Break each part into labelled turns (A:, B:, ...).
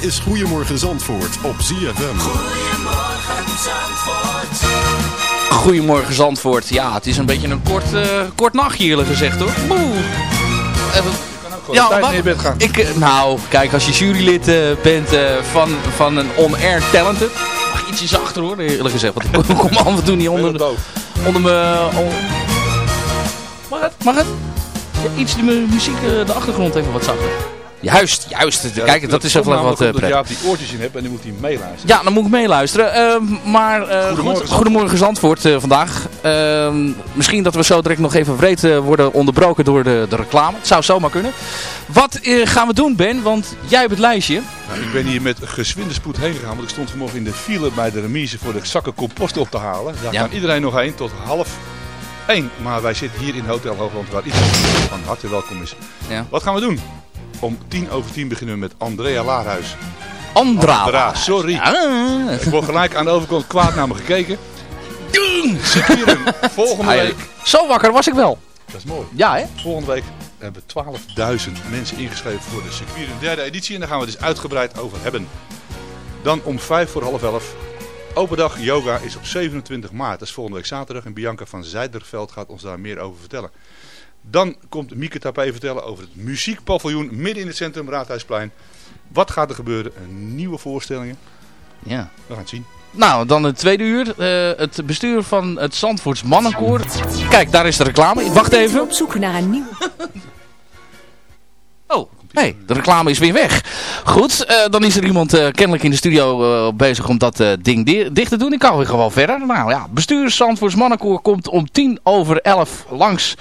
A: Dit is Goedemorgen Zandvoort op ZFM.
B: Goedemorgen Zandvoort. Ja, het is een beetje een kort, eh, kort nachtje eerlijk gezegd hoor. Boe. Even... Ja,
C: tijd
B: wat-
C: bed gaan.
B: Ik, eh, nou, kijk, als je jurylid eh, bent eh, van, van een on-air talented, mag je ietsje zachter hoor, eerlijk gezegd. Want ik kom af en toe niet onder, onder mijn... on- Mag het? Mag het? Ja, iets de mu- muziek, eh, de achtergrond even wat zachter. Juist, juist. Kijk, dat is even wat
C: Dat
B: uh, prettig.
C: Jaap die oortjes in hebt en die moet hij meeluisteren.
B: Ja, dan moet ik meeluisteren. Ehm, maar eh,
C: Goedemorgen,
B: goed, goedemorgen Zandvoort eh, vandaag. Ehm, misschien dat we zo direct nog even breed eh, worden onderbroken door de, de reclame. Het zou zomaar kunnen. Wat eh, gaan we doen Ben? Want jij hebt het lijstje.
C: Nou, ik ben hier met gezwinde spoed heen gegaan, want ik stond vanmorgen in de file bij de remise voor de zakken compost op te halen. Daar
B: Ja.
C: kan iedereen nog heen tot half één. Maar wij zitten hier in Hotel Hoogland waar iedereen van harte welkom is.
B: Ja.
C: Wat gaan we doen? Om tien over tien beginnen we met Andrea Laarhuis.
B: Andra.
C: Andra, sorry. Ik word gelijk aan de overkant kwaad naar me gekeken. Circuitum, volgende
B: Ah, ja.
C: week.
B: Zo wakker was ik wel.
C: Dat is mooi.
B: Ja hè?
C: Volgende week hebben we 12.000 mensen ingeschreven voor de Circuitum derde editie. En daar gaan we het dus uitgebreid over hebben. Dan om vijf voor half elf. Open dag yoga is op 27 maart. Dat is volgende week zaterdag. En Bianca van Zijderveld gaat ons daar meer over vertellen. Dan komt Mieke Tapé vertellen over het muziekpaviljoen midden in het centrum Raadhuisplein. Wat gaat er gebeuren? Een nieuwe voorstellingen.
B: Ja.
C: We gaan het zien.
B: Nou, dan het tweede uur. eh, het bestuur van het Zandvoorts Mannenkoor. Kijk, daar is de reclame. Wacht even.
D: Op zoek naar een nieuw...
B: Oh, hey, de reclame is weer weg. Goed, eh, dan is er iemand eh, kennelijk in de studio eh, bezig om dat eh, ding di- dicht te doen. Ik kan weer gewoon verder. Nou ja, bestuur Zandvoorts Mannenkoor komt om tien over elf langs.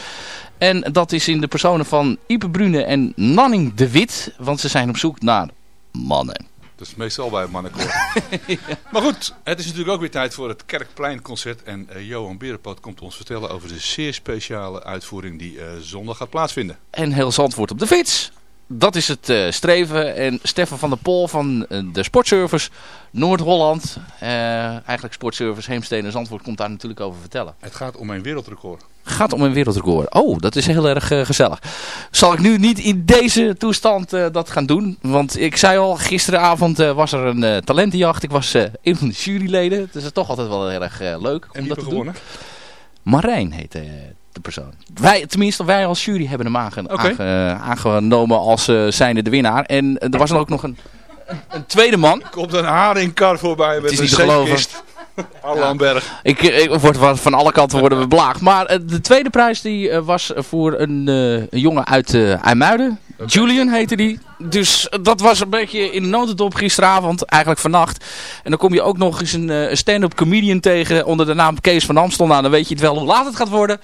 B: En dat is in de personen van Ipe Brune en Nanning de Wit. Want ze zijn op zoek naar mannen.
C: Dat is meestal bij mannenkoor. Maar goed, het is natuurlijk ook weer tijd voor het Kerkpleinconcert. En eh, Johan Berenpoot komt ons vertellen over de zeer speciale uitvoering die eh, zondag gaat plaatsvinden.
B: En heel Zandvoort op de fiets. Dat is het eh, streven. En Stefan van der Pol van eh, de Sportservice Noord-Holland. eh, eigenlijk Sportservice Heemstede en Zandvoort komt daar natuurlijk over vertellen.
C: Het gaat om een wereldrecord.
B: gaat om een wereldrecord. Oh, dat is heel erg gezellig. Zal ik nu niet in deze toestand dat gaan doen? Want ik zei al, gisteravond was er een talentenjacht. Ik was een van de juryleden. Het is toch altijd wel heel erg leuk
C: En
B: om
C: wie
B: dat te
C: gewonnen?
B: doen. Marijn heet eh, de persoon. Wij, tenminste, wij als jury hebben hem aange- aangenomen als eh zijnde de winnaar. En eh, er was dan ook nog een, een, tweede man.
C: Komt een haringkar voorbij met
B: is
C: een
B: niet te geloven.
C: zeepkist. Arlandberg.
B: Ik, ik word van alle kanten worden we belaagd. Maar eh, de tweede prijs die eh, was voor een, eh, een jongen uit uh, IJmuiden. Julian heette die. Dus eh, dat was een beetje in de notendop gisteravond, eigenlijk vannacht. En dan kom je ook nog eens een, eh, een stand-up comedian tegen onder de naam Kees van Amstel. Nou, dan weet je het wel hoe laat het gaat worden.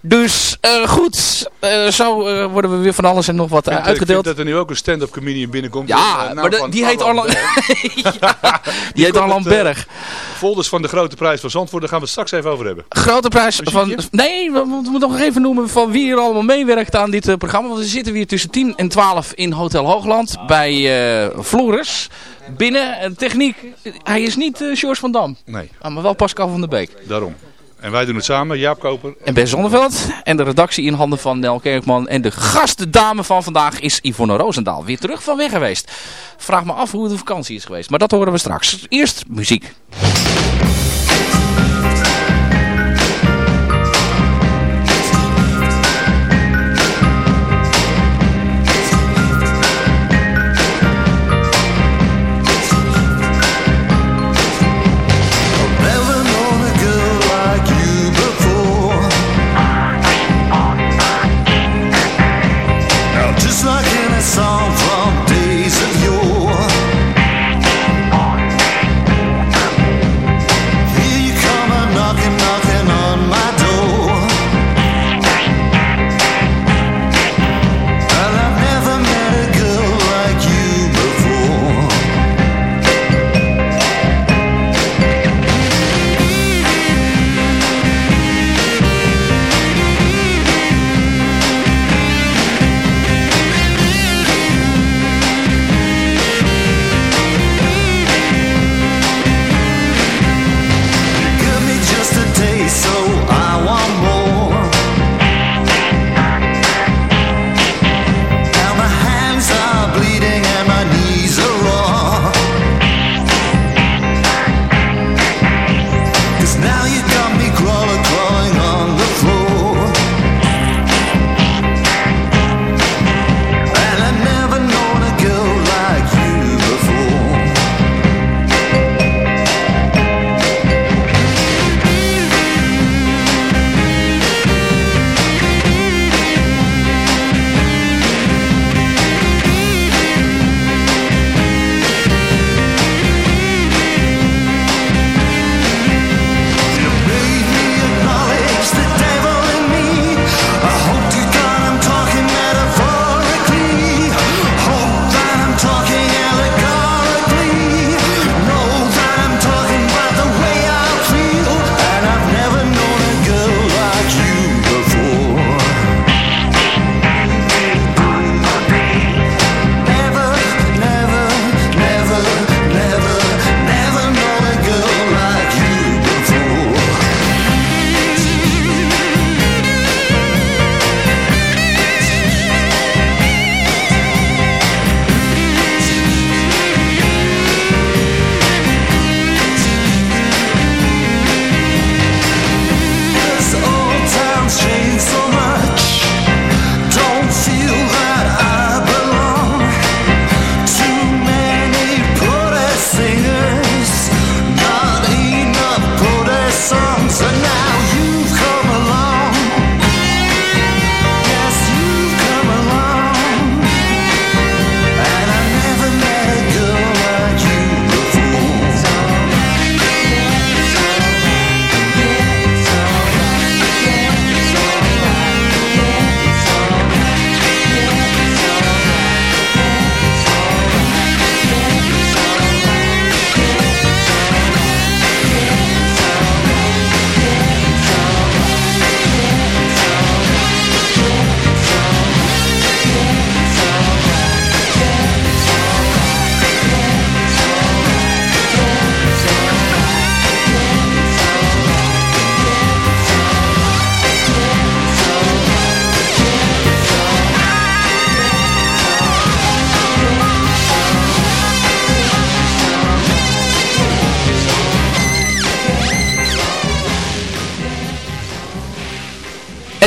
B: Dus eh, goed, eh, zo eh, worden we weer van alles en nog wat eh,
C: Ik
B: uitgedeeld.
C: dat er nu ook een stand-up comedian binnenkomt.
B: Ja,
C: naam
B: maar de- die heet
C: Arland- Berg.
B: Die heet
C: eh,
B: Berg.
C: Folders van de grote prijs van Zandvoort, daar gaan we het straks even over hebben.
B: Grote prijs van... Nee, we moeten nog even noemen van wie er allemaal meewerkt aan dit programma. Want we zitten weer tussen 10 en 12 in Hotel Hoogland bij Floris. Binnen, techniek, hij is niet George van Dam.
C: Nee,
B: Ah, maar wel Pascal van der Beek.
C: daarom. En wij doen het samen, Jaap Koper.
B: En Ben Zonneveld. En de redactie in handen van Nel Kerkman. En de gastdame van vandaag is Yvonne Roosendaal. Weer terug van weg geweest. Vraag me af hoe de vakantie is geweest. Maar dat horen we straks. Eerst muziek.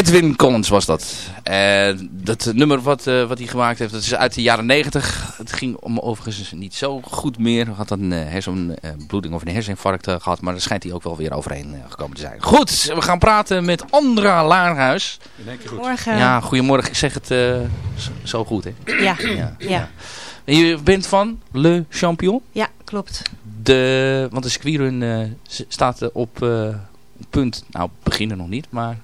B: Edwin Collins was dat. En dat nummer wat, eh, wat hij gemaakt heeft, dat is uit de jaren 90. Het ging om overigens niet zo goed meer. Hij had een uh, hersenbloeding of een herseninfarct uh, gehad. Maar daar schijnt hij ook wel weer overheen gekomen te zijn. Goed, we gaan praten met Andra Laarhuis.
D: Morgen.
B: Ja, goedemorgen. Ik zeg het zo goed, hè?
D: Ja. ja. ja.
B: En je bent van Le Champion?
D: Ja, klopt.
B: De, want de circuitrun staat op punt, nou beginnen nog niet, maar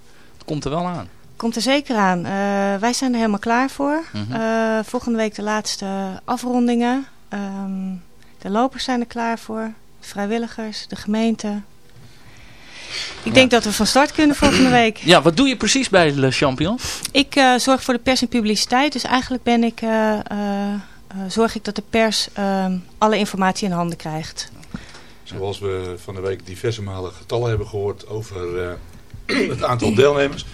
B: komt er wel aan.
D: Komt er zeker aan. Uh, wij zijn er helemaal klaar voor. Mm -hmm. volgende week de laatste afrondingen. Um, de lopers zijn er klaar voor. De vrijwilligers, de gemeente. Ik ja. denk dat we van start kunnen volgende week.
B: Ja, wat doe je precies bij Le Champion?
D: Ik uh, zorg voor de pers en publiciteit. Dus eigenlijk ben ik, zorg ik dat de pers ehm, alle informatie in handen krijgt.
C: Zoals we van de week diverse malen getallen hebben gehoord over uh, het aantal deelnemers.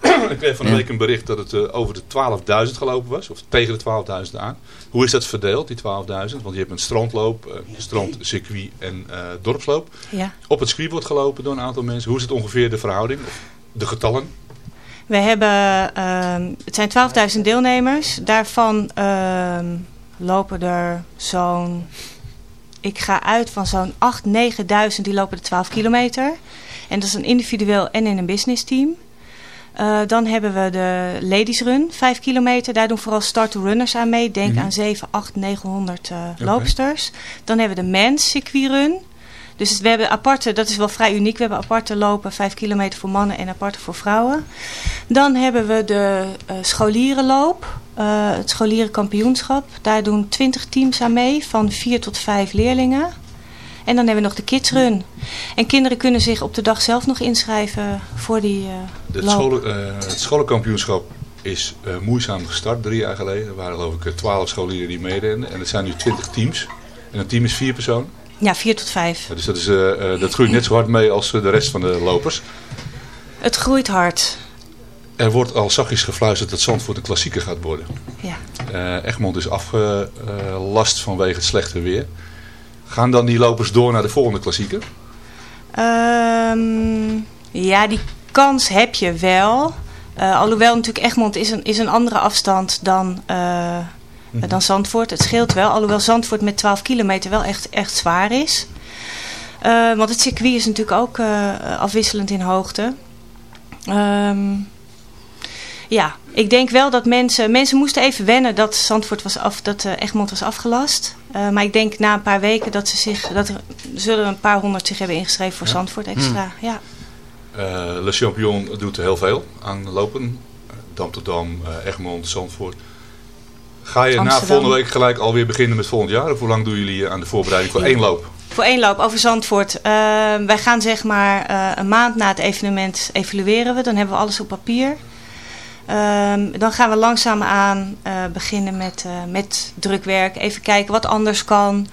C: Ik kreeg van de week een bericht dat het uh, over de 12.000 gelopen was. Of tegen de 12.000 aan. Hoe is dat verdeeld, die 12.000? Want je hebt een strandloop, uh, strandcircuit en dorpsloop.
D: Ja.
C: Op het circuit wordt gelopen door een aantal mensen. Hoe is het ongeveer de verhouding? Of de getallen?
D: We hebben, uh, het zijn 12.000 deelnemers. Daarvan ehm, lopen er zo'n ik ga uit van zo'n 8.000, 9.000 die lopen de 12 kilometer. En dat is een individueel en in een business team. Uh, dan hebben we de Ladies Run, 5 kilometer. Daar doen vooral start-to-runners aan mee. Denk mm -hmm. aan 7, 8, 900 uh, okay. loopsters. Dan hebben we de Men's Circuit Run. Dus we hebben aparte, dat is wel vrij uniek. We hebben aparte lopen, 5 kilometer voor mannen en aparte voor vrouwen. Dan hebben we de uh, scholierenloop, uh, het scholierenkampioenschap. Daar doen 20 teams aan mee, van 4 tot 5 leerlingen. En dan hebben we nog de Kids Run. En kinderen kunnen zich op de dag zelf nog inschrijven voor die uh,
C: het, scholen, uh, het scholenkampioenschap is uh, moeizaam gestart, drie jaar geleden. Er waren geloof ik 12 scholieren die meededen. En het zijn nu 20 teams. En een team is vier personen.
D: Ja, vier tot vijf.
C: Dus dat, is, dat groeit net zo hard mee als de rest van de lopers.
D: Het groeit hard.
C: Er wordt al zachtjes gefluisterd dat Zandvoort een klassieker gaat worden.
D: Ja.
C: Uh, Egmond is afgelast vanwege het slechte weer. Gaan dan die lopers door naar de volgende klassieker?
D: Um, ja, die kans heb je wel. Uh, alhoewel natuurlijk Egmond is een, is een andere afstand dan, uh, mm. dan Zandvoort. Het scheelt wel, alhoewel Zandvoort met 12 kilometer wel echt, echt zwaar is. Uh, want het circuit is natuurlijk ook afwisselend in hoogte. Um, ja, ik denk wel dat mensen... Mensen moesten even wennen dat Zandvoort was af, dat uh, Egmond was afgelast. Uh, maar ik denk na een paar weken dat ze zich... Dat er zullen een paar honderd zich hebben ingeschreven voor ja. Zandvoort extra. Hmm. Ja.
C: Uh, Le Champion doet heel veel aan lopen. Dam tot Dam, Egmond, Zandvoort. Ga je Amsterdam. na volgende week gelijk alweer beginnen met volgend jaar? Of hoe lang doen jullie aan de voorbereiding voor ja. één loop?
D: Voor één loop over Zandvoort. wij gaan zeg maar een maand na het evenement evalueren we. Dan hebben we alles op papier. Um, dan gaan we langzaamaan uh, beginnen met, uh, met drukwerk. Even kijken wat anders kan.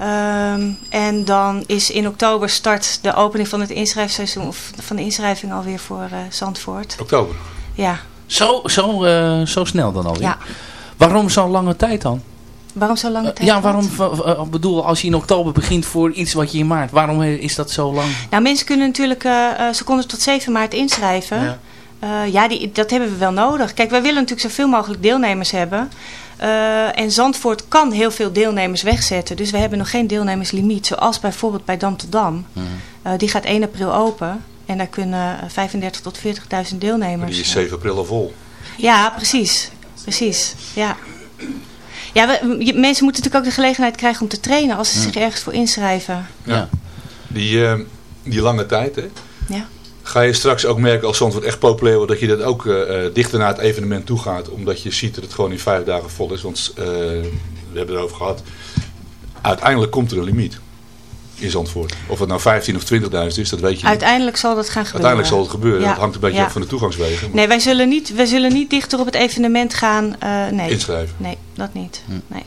D: Um, en dan is in oktober start de opening van het inschrijfseizoen of van de inschrijving alweer voor uh, Zandvoort.
C: Oktober?
D: Ja.
B: Zo, zo, zo snel dan alweer?
D: Ja.
B: Waarom zo'n lange tijd dan?
D: Waarom zo lange tijd?
B: ja, waarom, uh, bedoel, als je in oktober begint voor iets wat je in maart, waarom is dat zo lang?
D: Nou, mensen kunnen natuurlijk, uh, ze konden tot 7 maart inschrijven. Ja. Uh, ja, die, dat hebben we wel nodig. Kijk, wij willen natuurlijk zoveel mogelijk deelnemers hebben. Uh, en Zandvoort kan heel veel deelnemers wegzetten. Dus we hebben nog geen deelnemerslimiet. Zoals bijvoorbeeld bij Dam tot Dam. Mm. Uh, die gaat 1 april open. En daar kunnen 35 tot 40.000 deelnemers. Maar
C: die is 7 april al vol.
D: Ja, precies. Precies, ja. Ja, we, je, mensen moeten natuurlijk ook de gelegenheid krijgen om te trainen als ze mm. zich ergens voor inschrijven.
C: Ja, ja. Die, die lange tijd, hè?
D: Ja.
C: Ga je straks ook merken als Zandvoort echt populair wordt dat je dat ook uh, dichter naar het evenement toe gaat. Omdat je ziet dat het gewoon in vijf dagen vol is. Want uh, we hebben het erover gehad. Uiteindelijk komt er een limiet in Zandvoort. Of het nou 15 of 20.000 is, dat weet je
D: Uiteindelijk niet. zal dat gaan gebeuren.
C: Uiteindelijk zal het gebeuren. Ja. Dat hangt een beetje ja. af van de toegangswegen. Maar...
D: Nee, wij zullen, niet, wij zullen niet dichter op het evenement gaan. Uh, nee.
C: Inschrijven?
D: Nee, dat niet. Hm. Nee.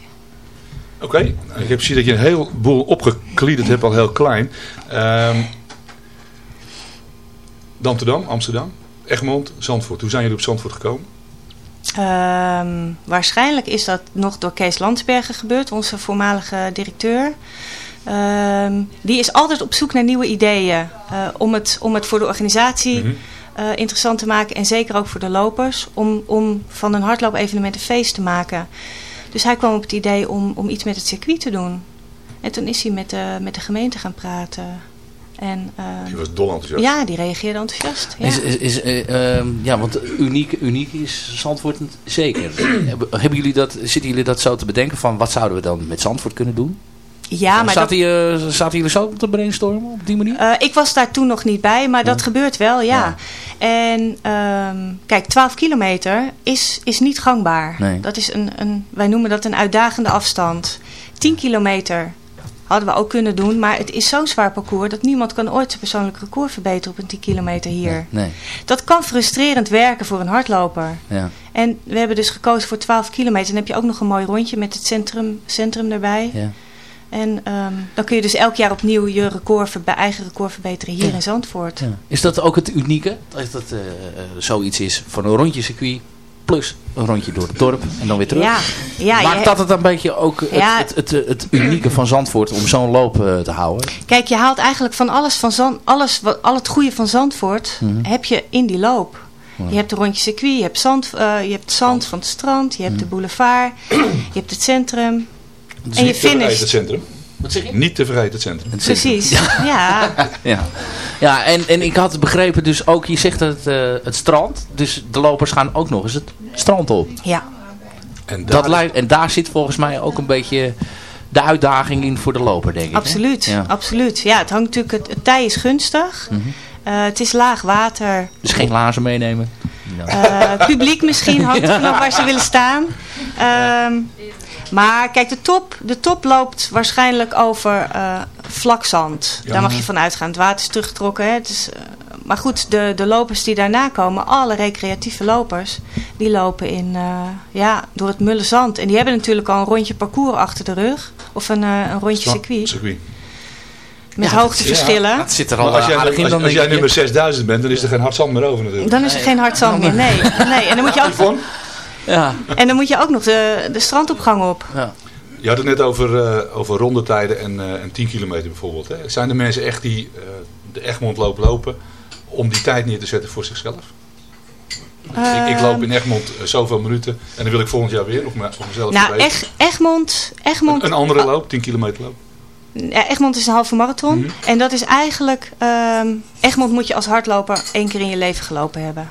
C: Oké, okay. ik heb gezien dat je een heleboel opgekliederd hebt, al heel klein. Um, Amsterdam, Amsterdam, Egmond, Zandvoort. Hoe zijn jullie op Zandvoort gekomen?
D: Um, waarschijnlijk is dat nog door Kees Landsbergen gebeurd, onze voormalige directeur. Um, die is altijd op zoek naar nieuwe ideeën uh, om, het, om het voor de organisatie mm -hmm. eh, interessant te maken. En zeker ook voor de lopers. Om, om van een hardloopevenement een feest te maken. Dus hij kwam op het idee om, om iets met het circuit te doen. En toen is hij met de, met de gemeente gaan praten. En, eh,
C: Die was dol enthousiast.
D: ja, die reageerde enthousiast. Ja.
B: Is, is, is, eh, ehm, ja, want uniek, uniek is Zandvoort zeker. Hebben- jullie dat, zitten jullie dat zo te bedenken van wat zouden we dan met Zandvoort kunnen doen?
D: ja, maar
B: zaten,
D: dat,
B: je, zaten jullie zo te brainstormen op die manier?
D: Eh, ik was daar toen nog niet bij, maar dat gebeurt wel, ja. En ehm, kijk, 12 kilometer is, is niet gangbaar.
B: Nee.
D: Dat is een, een, wij noemen dat een uitdagende afstand. 10 kilometer hadden we ook kunnen doen, maar het is zo'n zwaar parcours dat niemand kan ooit zijn persoonlijk record verbeteren op een 10 kilometer hier.
B: Nee,
D: Dat kan frustrerend werken voor een hardloper.
B: ja.
D: En we hebben dus gekozen voor 12 kilometer. Dan heb je ook nog een mooi rondje met het centrum, centrum erbij.
B: ja.
D: En ehm, dan kun je dus elk jaar opnieuw je record, eigen record verbeteren hier in Zandvoort.
B: Ja. Is dat ook het unieke? Dat dat eh, zoiets is van een rondje circuit plus een rondje door het dorp en dan weer terug?
D: Ja, ja
B: Maakt dat het een beetje ook het,
D: Ja.
B: het, het, het, unieke van Zandvoort om zo'n loop eh, te houden?
D: kijk, je haalt eigenlijk van alles, van Zand, alles wat, al het goede van Zandvoort
B: Mhm.
D: heb je in die loop. Je hebt een rondje circuit, je hebt zand, eh, je hebt zand van het strand, je hebt
B: Mhm.
D: de boulevard, je hebt het centrum.
B: Dus
D: en je
C: vergeten het
D: finish.
C: centrum.
B: Wat zeg je?
C: Niet te vergeten het centrum.
B: Het centrum.
D: Precies, ja.
B: Ja, ja en, en ik had begrepen dus ook, je zegt het, eh, het strand. Dus de lopers gaan ook nog eens het strand op.
D: ja.
C: En
B: Dat
C: daar-
B: lijkt, en daar zit volgens mij ook een beetje de uitdaging in voor de loper, denk ik. hè?
D: Absoluut,
B: Ja.
D: absoluut. Ja, het hangt natuurlijk, het, het tij is gunstig.
B: Mhm.
D: Eh, het is laag water.
B: Dus geen lazen meenemen.
D: Eh, publiek misschien, hangt er vanaf waar ze willen staan. Ehm, maar kijk, de top, de top loopt waarschijnlijk over eh vlak zand. Daar mag je van uitgaan. Het water is teruggetrokken. Hè. Het is, eh, maar goed, de, de lopers die daarna komen, alle recreatieve lopers, die lopen in, eh, ja, door het mulle zand. En die hebben natuurlijk al een rondje parcours achter de rug. Of een, eh, een rondje circuit.
C: circuit.
D: Met
B: Ja, dat-
D: hoogteverschillen.
B: Dat zit er
C: Maar
B: al
C: als jij,
B: aardig in.
C: als, jij nummer 6000 bent, dan is er geen hard zand meer over natuurlijk.
D: Dan is er geen hard zand meer. Nee, nee. En dan moet je ook,
C: Yvonne,
B: Ja,
D: en dan moet je ook nog de, de strandopgang op.
B: ja.
C: je had het net over, eh, over rondetijden en, eh, en 10 kilometer bijvoorbeeld. Hè. Zijn er mensen echt die eh, de Egmond lopen lopen om die tijd neer te zetten voor zichzelf? ik, ik loop in Egmond eh, zoveel minuten en dan wil ik volgend jaar weer of, me, of mezelf
D: Nou. Eg- Egmond, Egmond,
C: Een, een andere loop, 10 kilometer loop.
D: Ja, Egmond is een halve marathon.
C: Mhm.
D: En dat is eigenlijk... ehm, Egmond moet je als hardloper één keer in je leven gelopen hebben.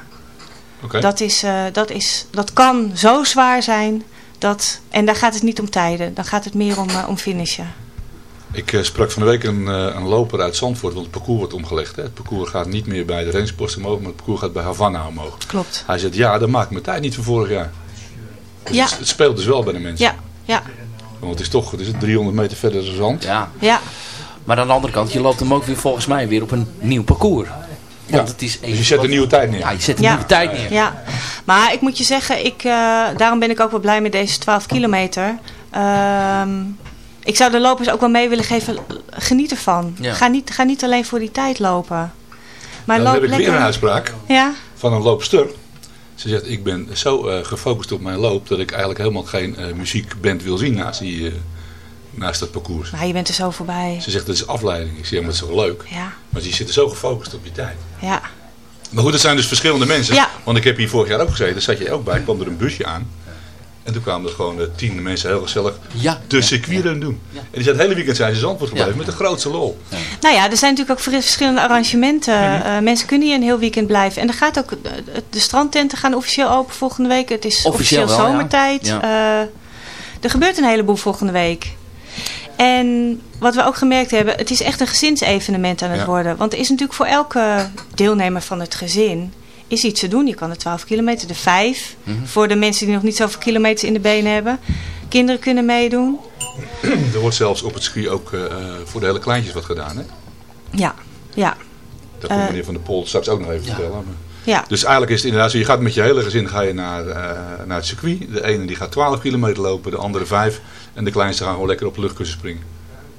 C: Oké.
D: Dat, is, eh, dat, is, dat kan zo zwaar zijn. Dat, en daar gaat het niet om tijden. Dan gaat het meer om, eh, om finishen.
C: Ik eh, sprak van de week een, eh, een loper uit Zandvoort, want het parcours wordt omgelegd. Hè. Het parcours gaat niet meer bij de rangepost omhoog, maar het parcours gaat bij Havana omhoog.
D: Klopt.
C: Hij zegt, ja, dat maakt mijn tijd niet van vorig jaar. Dus
D: Ja.
C: het, het speelt dus wel bij de mensen.
D: Ja, ja,
C: Want het is toch het is 300 meter verder dan zand.
B: ja.
D: ja.
B: Maar aan de andere kant, je loopt hem ook weer volgens mij weer op een nieuw parcours. Want
C: Ja.
B: het is
C: Dus je zet een nieuwe tijd neer.
B: Ja, je zet een
D: Ja.
B: nieuwe tijd neer.
D: Ja, maar ik moet je zeggen, ik, eh, daarom ben ik ook wel blij met deze 12 kilometer. Ehm, ik zou de lopers ook wel mee willen geven, geniet ervan.
B: Ja.
D: Ga, niet, ga niet alleen voor die tijd lopen. Maar
C: Dan
D: loop
C: heb ik
D: lekker.
C: weer een uitspraak
D: Ja,
C: van een loopster. Ze zegt, ik ben zo eh, gefocust op mijn loop dat ik eigenlijk helemaal geen eh, muziekband wil zien naast, die, eh, naast dat parcours.
D: maar je bent er zo voorbij.
C: Ze zegt, dat is afleiding. Ik zeg, ja, maar dat is wel leuk.
D: Ja,
C: Maar je zit er zo gefocust op je tijd.
D: ja,
C: Maar goed, het zijn dus verschillende mensen.
D: Ja.
C: Want ik heb hier vorig jaar ook gezeten, daar zat je ook bij. kwam er een busje aan. En toen kwamen er gewoon eh, tien mensen heel gezellig
B: Ja.
C: de circuitrun doen. En die zijn het hele weekend zijn ze in Zandvoort gebleven
B: Ja.
C: met de grootste lol.
D: Nou ja, er zijn natuurlijk ook vers- verschillende arrangementen. Eh, mensen kunnen hier een heel weekend blijven. En er gaat ook, eh, de strandtenten gaan officieel open volgende week. Het is
B: Officieel
D: officieel,
B: wel, ja.
D: zomertijd.
B: Ja.
D: Eh, er gebeurt een heleboel volgende week. En wat we ook gemerkt hebben, het is echt een gezinsevenement aan het
C: Ja.
D: worden. Want er is natuurlijk voor elke deelnemer van het gezin is iets te doen. Je kan de 12 kilometer, de 5.
B: Mhm.
D: Voor de mensen die nog niet zoveel kilometers in de benen hebben. Kinderen kunnen meedoen.
C: Er wordt zelfs op het circuit ook eh, voor de hele kleintjes wat gedaan. Hè?
D: Ja, ja,
C: Dat komt
D: Eh.
C: meneer Van der Pol straks ook nog even
B: Ja.
C: vertellen. Maar-
D: ja.
C: Dus eigenlijk is het inderdaad zo, je gaat met je hele gezin ga je naar, eh, naar het circuit. De ene die gaat 12 kilometer lopen, de andere 5. En de kleinste gaan gewoon lekker op de luchtkussen springen.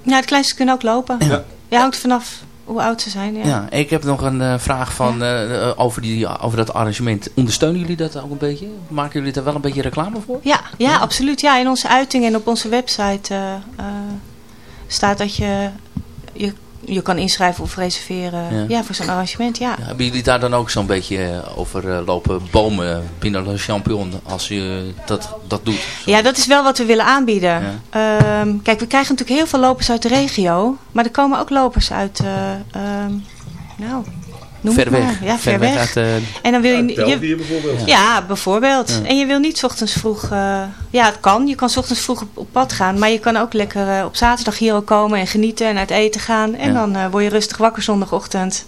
D: Ja, de kleinste kunnen ook lopen.
C: Ja.
D: Ja, hangt er vanaf hoe oud ze zijn. Ja.
B: Ja, ik heb nog een eh, vraag van, eh, eh, over, die, over dat arrangement. Ondersteunen jullie dat ook een beetje? Maken jullie daar wel een beetje reclame voor?
D: Ja, ja, absoluut. Ja, in onze uiting en op onze website eh, eh, staat dat je, je je kan inschrijven of reserveren
B: Ja.
D: ja. voor zo'n arrangement. Ja.
B: Ja, hebben jullie daar dan ook zo'n beetje eh, over eh, lopen bomen binnen Le Champion als je dat, dat doet?
D: ja, dat is wel wat we willen aanbieden. Ehm, kijk, we krijgen natuurlijk heel veel lopers uit de regio. Maar er komen ook lopers uit... ehm, nou, noem
B: ver weg.
D: Ja, ver, weg.
B: uit eh,
D: En dan wil je... je
C: bijvoorbeeld.
D: Ja, bijvoorbeeld.
B: Ja.
D: En je wil niet 's ochtends vroeg... eh, ja, het kan. Je kan 's ochtends vroeg op, op pad gaan. Maar je kan ook lekker eh, op zaterdag hier al komen en genieten en uit eten gaan. En
B: Ja.
D: dan eh, word je rustig wakker zondagochtend.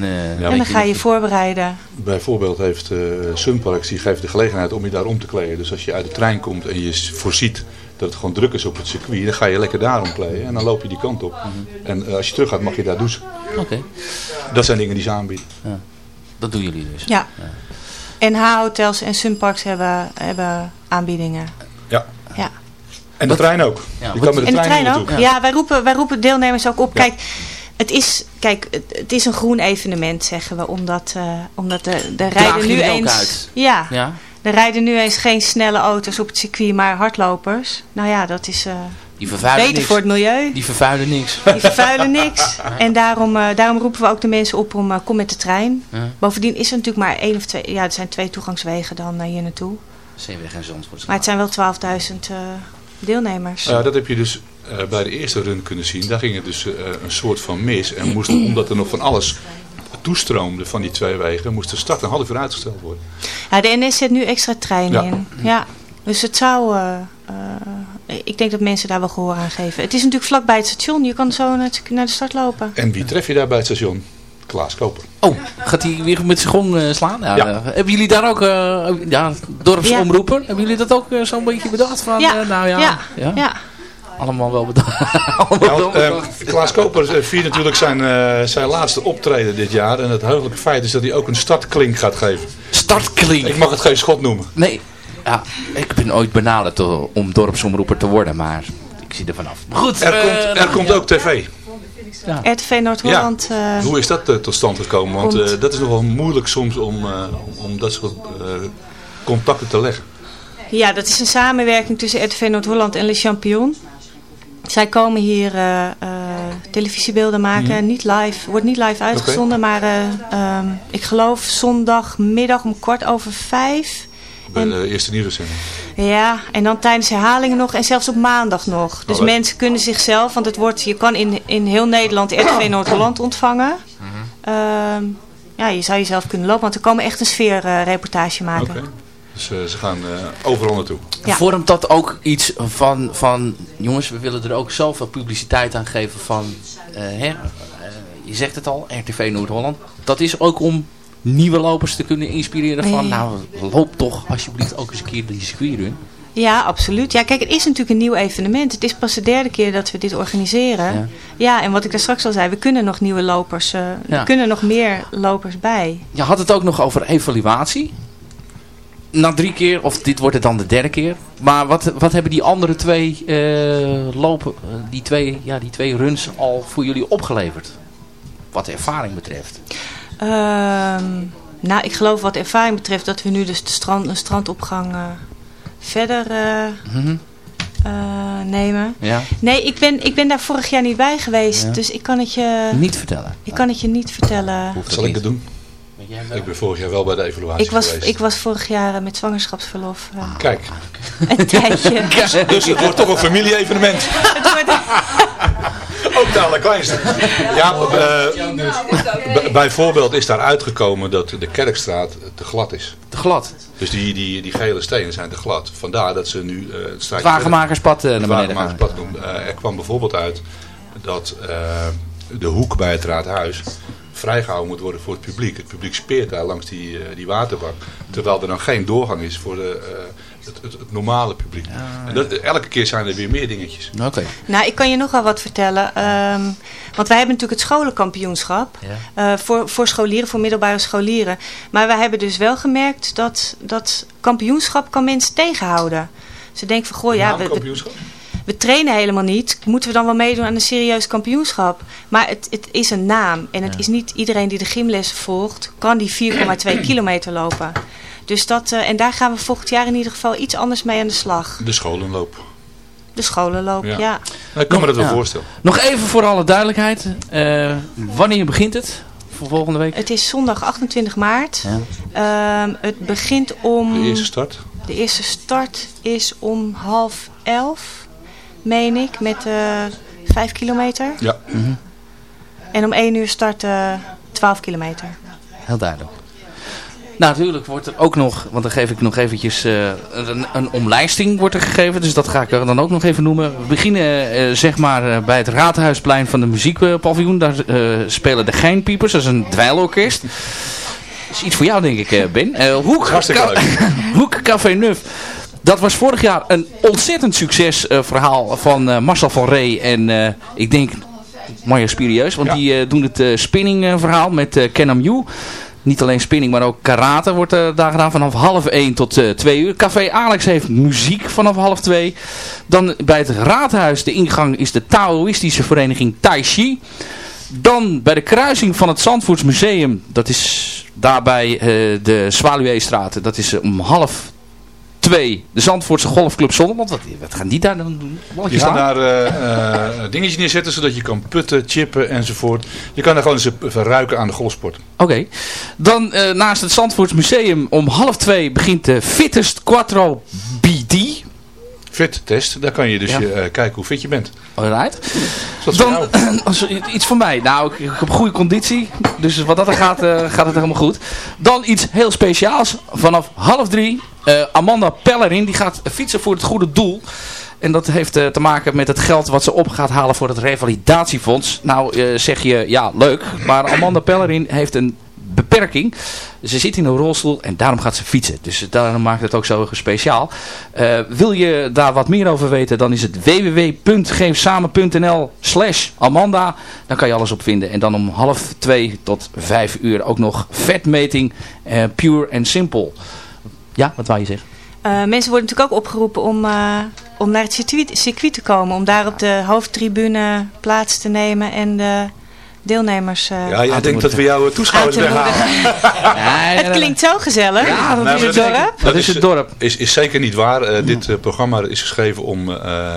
D: en dan ga je voorbereiden.
C: Bijvoorbeeld heeft eh Sunparks, die geeft de gelegenheid om je daar om te kleden. Dus als je uit de trein komt en je voorziet dat het gewoon druk is op het circuit, dan ga je lekker daar omkleden en dan loop je die kant op. En eh, als je terug gaat mag je daar douchen.
B: Oké,
C: Dat zijn dingen die ze aanbieden.
B: dat doen jullie dus.
D: Ja. En H-hotels en Sunparks hebben, hebben aanbiedingen.
C: Ja.
D: Ja.
C: En de trein ook.
B: Ja,
C: je kan met de
D: En de
C: trein,
D: trein ook?
C: naartoe.
D: Ja, wij, roepen, wij roepen deelnemers ook op.
C: Ja.
D: Kijk, het is, kijk het, is een groen evenement, zeggen we. Omdat, eh, omdat de, de rijden nu eens...
B: uit?
D: Ja,
B: Ja?
D: Er rijden nu eens geen snelle auto's op het circuit, maar hardlopers. Nou ja, dat is eh,
B: Die vervuilen
D: beter
B: niks.
D: voor het milieu.
B: Die vervuilen niks.
D: Die vervuilen niks. En daarom, eh, daarom roepen we ook de mensen op om, eh, kom met de trein.
B: Ja.
D: Bovendien is er natuurlijk maar één of twee... Ja, er zijn twee toegangswegen dan hier naartoe.
B: Zeeweg en Zandvoort.
D: Maar het zijn wel 12.000 eh, deelnemers.
C: Ja, dat heb je dus eh, bij de eerste run kunnen zien. Daar ging het dus eh, een soort van mis. En moest, omdat er nog van alles toestroomde van die twee wegen, moest de start een half uur uitgesteld worden.
D: Ja, de NS zet nu extra treinen
C: Ja.
D: in. Ja. Dus het zou... eh, eh, ik denk dat mensen daar wel gehoor aan geven. Het is natuurlijk vlakbij het station. Je kan zo naar, de start lopen.
C: En wie tref je daar bij het station? Klaas Koper.
B: Oh, gaat hij weer met zijn gong eh, slaan? Ja,
C: Ja.
B: hebben jullie daar ook, eh ja, dorpsomroeper, hebben jullie dat ook zo'n beetje bedacht? Van,
D: Ja.
B: nou ja,
D: Ja.
B: Ja?
D: Ja.
B: allemaal wel bedacht. allemaal
C: Ja,
B: wel
C: want, eh,
B: bedacht.
C: Klaas Koper eh, viert natuurlijk zijn, eh, zijn laatste optreden dit jaar. En het heugelijke feit is dat hij ook een startklink gaat geven.
B: Startklink.
C: Ik mag het geen schot noemen.
B: Nee, ja, ik ben ooit benaderd om dorpsomroeper te worden, maar ik zie er vanaf. Goed,
C: Er
B: eh,
C: komt, er komt
B: ja.
C: ook tv.
D: RTV Noord-Holland...
C: Hoe is dat tot stand gekomen? Want eh, dat is nogal moeilijk soms om, eh, om, dat soort eh, contacten te leggen.
D: Ja, dat is een samenwerking tussen RTV Noord-Holland en Le Champion. Zij komen hier eh, eh, televisiebeelden maken. Niet live, wordt niet live uitgezonden, maar eh, ehm, ik geloof zondagmiddag om kwart over vijf.
C: Bij de eerste nieuwszending.
D: Ja, en dan tijdens herhalingen nog en zelfs op maandag nog. Dus
C: Oh, leuk.
D: mensen kunnen zichzelf, want het wordt, je kan in, in heel Nederland RTV Noord-Holland ontvangen. Ehm, ja, je zou jezelf kunnen lopen, want er komen echt een sfeerreportage maken.
C: Dus eh, ze gaan eh, overal naartoe.
D: Ja.
B: Vormt dat ook iets van, van, jongens, we willen er ook zoveel publiciteit aan geven van, eh, hè, je zegt het al, RTV Noord-Holland. Dat is ook om nieuwe lopers te kunnen inspireren van,
D: Nee.
B: nou, loop toch alsjeblieft ook eens een keer die circuitrun.
D: Ja, absoluut. Ja, kijk, het is natuurlijk een nieuw evenement. Het is pas de derde keer dat we dit organiseren.
B: Ja.
D: Ja, en wat ik daar straks al zei, we kunnen nog nieuwe lopers, eh,
B: Ja.
D: er kunnen nog meer lopers bij.
B: Je had het ook nog over evaluatie. Na drie keer, of dit wordt het dan de derde keer. Maar wat, wat hebben die andere twee eh, lopen, eh, die twee, ja, die twee runs al voor jullie opgeleverd? Wat de ervaring betreft.
D: Ehm, nou, ik geloof wat ervaring betreft dat we nu dus de strand, een strandopgang eh, verder eh,
B: Mhm.
D: eh, nemen.
B: Ja,
D: Nee, ik ben, ik ben daar vorig jaar niet bij geweest.
B: Ja.
D: Dus ik kan het je,
B: niet vertellen.
D: ik kan het je niet vertellen.
B: Hoeft
C: Zal ik het doen?
B: Weet jij wel?
C: Ik ben vorig jaar wel bij de evaluatie
D: Ik was,
C: geweest.
D: ik was vorig jaar eh, met zwangerschapsverlof eh,
C: Kijk,
D: een tijdje.
C: dus het wordt toch een familie-evenement.
D: Het wordt-
C: Ook de allerkleinste. Ja, eh, b- bijvoorbeeld is daar uitgekomen dat de Kerkstraat te glad is.
B: Te glad.
C: Dus die, die, die gele stenen zijn te glad. Vandaar dat ze nu eh het straatje...
B: Wagenmakerspad naar beneden gaan.
C: Eh, er kwam bijvoorbeeld uit dat eh, de hoek bij het raadhuis vrijgehouden moet worden voor het publiek. Het publiek speert daar langs die, eh, die waterbak. Terwijl er dan geen doorgang is voor de, eh, het, het, het normale publiek. En dat, elke keer zijn er weer meer dingetjes.
B: Oké.
D: Nou, ik kan je nog wel wat vertellen. Ehm, want wij hebben natuurlijk het scholenkampioenschap.
B: Ja.
D: eh, voor, voor scholieren, voor middelbare scholieren. Maar wij hebben dus wel gemerkt dat dat kampioenschap kan mensen tegenhouden. Ze denken van, goh, ja, we, we,
C: Naamkampioenschap?
D: We trainen helemaal niet. Moeten we dan wel meedoen aan een serieus kampioenschap? Maar het, het is een naam. En het is niet iedereen die de gymlessen volgt, kan die 4,2 kilometer lopen. Dus dat, eh, en daar gaan we volgend jaar in ieder geval iets anders mee aan de slag.
C: De scholenloop.
D: De De scholenloop,
C: Ja.
D: ja.
C: Nou, ik kan me dat wel
B: Ja.
C: voorstellen.
B: Nog even voor alle duidelijkheid. eh, wanneer begint het? Voor volgende week?
D: Het is zondag 28 maart. Ehm, het begint om...
C: De eerste start.
D: De eerste start is om half elf, meen ik, met eh 5 kilometer.
C: Ja.
D: En om 1 uur starten 12 kilometer.
B: Heel duidelijk. Nou, natuurlijk wordt er ook nog, want dan geef ik nog eventjes eh, een, een omlijsting wordt er gegeven. Dus dat ga ik er dan ook nog even noemen. We beginnen eh, zeg maar eh, bij het Raadhuisplein van de muziekpaviljoen. Daar eh, spelen de Geinpiepers, dat is een dweilorkest. Dat is iets voor jou denk ik, eh, Ben. Eh Hoek,
C: Hartstikke
B: Ca- Hoek Café Nuf. Dat was vorig jaar een ontzettend succesverhaal van eh, Marcel van Rey en eh, ik denk Marja Spirieus. Want
C: Ja.
B: die eh, doen het eh, spinning eh, verhaal met eh Kenam Yu. Niet alleen spinning, maar ook karate wordt eh, daar gedaan vanaf half 1 tot eh 2 uur. Café Alex heeft muziek vanaf half 2. Dan bij het raadhuis, de ingang is de Taoïstische vereniging Tai Chi. Dan bij de kruising van het Zandvoorts Museum, dat is daarbij eh, de Zwaluweestraat. Dat is eh, om half 2 de Zandvoortse Golfclub Zonderland. Wat, wat gaan die daar dan doen?
C: Je
B: Balletjes
C: gaat
B: slaan?
C: daar eh eh, dingetjes neerzetten zodat je kan putten, chippen enzovoort. Je kan er gewoon eens ruiken aan de golfsport.
B: Oké. Dan naast het Zandvoorts Museum om half 2 begint de Fittest Quattro BD.
C: Fit test, daar kan je dus
B: Ja.
C: je, kijken hoe fit je bent.
B: Alright. Dan iets voor mij. Nou, ik, ik heb goede conditie. Dus wat dat er gaat, gaat het helemaal goed. Dan iets heel speciaals. Vanaf half drie. Eh, Amanda Pellerin. Die gaat fietsen voor het goede doel. En dat heeft eh, te maken met het geld wat ze op gaat halen voor het revalidatiefonds. Nou eh, zeg je, ja leuk. Maar Amanda Pellerin heeft een beperking. Ze zit in een rolstoel en daarom gaat ze fietsen. Dus daarom maakt het ook zo speciaal. Wil je daar wat meer over weten, dan is het www.geefsamen.nl slash Amanda. Dan kan je alles op vinden. En dan om half twee tot vijf uur ook nog vetmeting. pure en simple. Ja, wat wou je zeggen?
D: Eh, mensen worden natuurlijk ook opgeroepen om, eh, om naar het circuit, circuit te komen. Om daar op de hoofdtribune plaats te nemen en de deelnemers eh,
C: Ja, jij
B: te
C: denkt dat we jouw toeschouwers weghalen.
D: Het klinkt zo gezellig.
B: Ja, dat
C: Nou,
B: is
C: maar
B: het
C: dat-
B: dorp. Dat is het dorp.
C: Is, is zeker niet waar. Eh, dit programma is geschreven om, eh,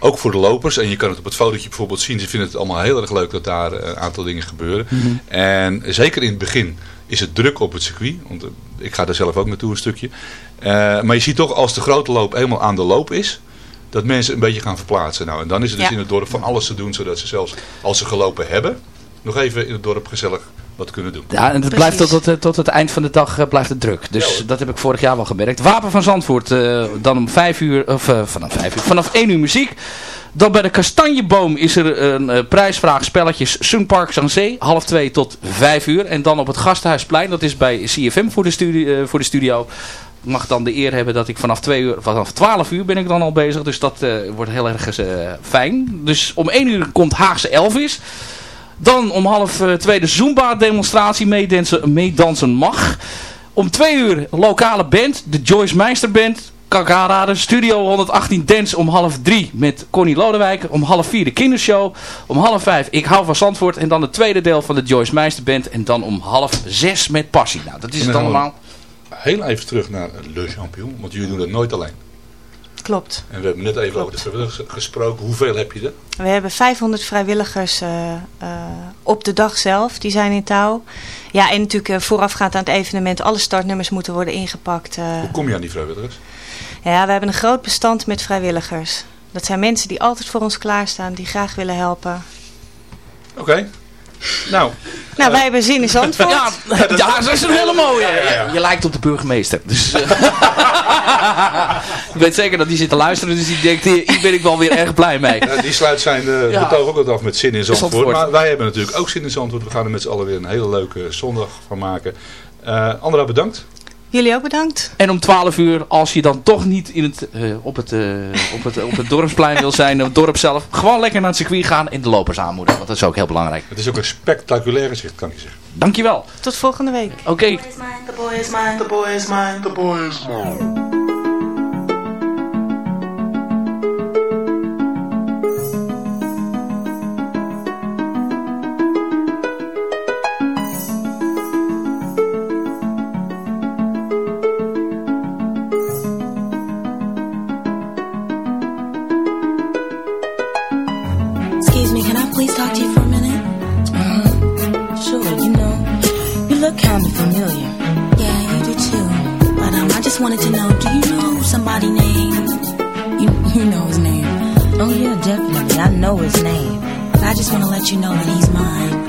C: ook voor de lopers. En je kan het op het fotootje bijvoorbeeld zien. Ze vinden het allemaal heel erg leuk dat daar een aantal dingen gebeuren. En zeker in het begin is het druk op het circuit. Want eh, ik ga daar zelf ook naartoe een stukje. Eh, maar je ziet toch als de grote loop helemaal aan de loop is. Dat mensen een beetje gaan verplaatsen. Nou, en dan is het dus
D: Ja.
C: in het dorp van alles te doen. Zodat ze zelfs als ze gelopen hebben. Nog even in het dorp gezellig wat kunnen doen.
B: Ja, en het
D: Precies.
B: blijft tot, het, eh, tot het eind van de dag blijft het druk. Dus
C: Ja,
B: dat heb ik vorig jaar wel gemerkt. Wapen van Zandvoort, eh, dan om vijf uur, of vanaf vijf uur, vanaf één uur muziek. Dan bij de Kastanjeboom is er een eh, prijsvraag spelletjes Sunpark Zee, half twee tot vijf uur. En dan op het Gasthuisplein, dat is bij CFM voor de, studie, eh, voor de studio. Mag dan de eer hebben dat ik vanaf twee uur, vanaf 12 uur ben ik dan al bezig. Dus dat eh, wordt heel erg eh, fijn. Dus om één uur komt Haagse Elvis. Dan om half twee de Zumba-demonstratie meedansen, meedansen mag. Om twee uur lokale band, de Joyce Meister Band. Kan ik aanraden. Studio 118 Dance om half drie met Connie Lodewijk. Om half vier de kindershow. Om half vijf Ik hou van Zandvoort. En dan het tweede deel van de Joyce Meister Band. En dan om half zes met Passie. Nou, dat is het allemaal.
C: Heel even terug naar Le Champion. Want jullie doen dat nooit alleen.
D: Klopt.
C: En we hebben net even over de vrijwilligers gesproken. Hoeveel heb je er?
D: We hebben 500 vrijwilligers eh, eh, op de dag zelf. Die zijn in touw. Ja, en natuurlijk eh, voorafgaand aan het evenement. Alle startnummers moeten worden ingepakt. eh.
C: Hoe kom je aan die vrijwilligers?
D: Ja, we hebben een groot bestand met vrijwilligers. Dat zijn mensen die altijd voor ons klaarstaan. Die graag willen helpen.
C: Oké. Nou,
D: Nou, wij hebben zin in Zandvoort.
B: Ja, ja, dat is een hele mooie.
C: ja, ja.
B: Je lijkt op de burgemeester. Dus, eh, ik weet zeker dat die zit te luisteren. Dus die denkt, hier, hier ben ik wel weer erg blij mee.
C: eh, die sluit zijn uh,
B: Ja.
C: betoog ook wat af met zin in Zandvoort.
B: Zandvoort.
C: Maar wij hebben natuurlijk ook zin in Zandvoort. We gaan er met z'n allen weer een hele leuke zondag van maken. Eh Andra, bedankt.
D: Jullie ook bedankt.
B: En om 12 uur, als je dan toch niet in het, eh, op, het, eh, op, het, op het dorpsplein wil zijn, op het dorp zelf, gewoon lekker naar het circuit gaan en de lopers aanmoedigen. Want dat is ook heel belangrijk.
C: Het is ook een spectaculaire zicht, kan ik je zeggen.
B: Dankjewel.
D: Tot volgende week.
B: Oké.
E: The boy is mine. The boy is mine. The boy is mine.
F: his name, I just want to let you know that he's mine.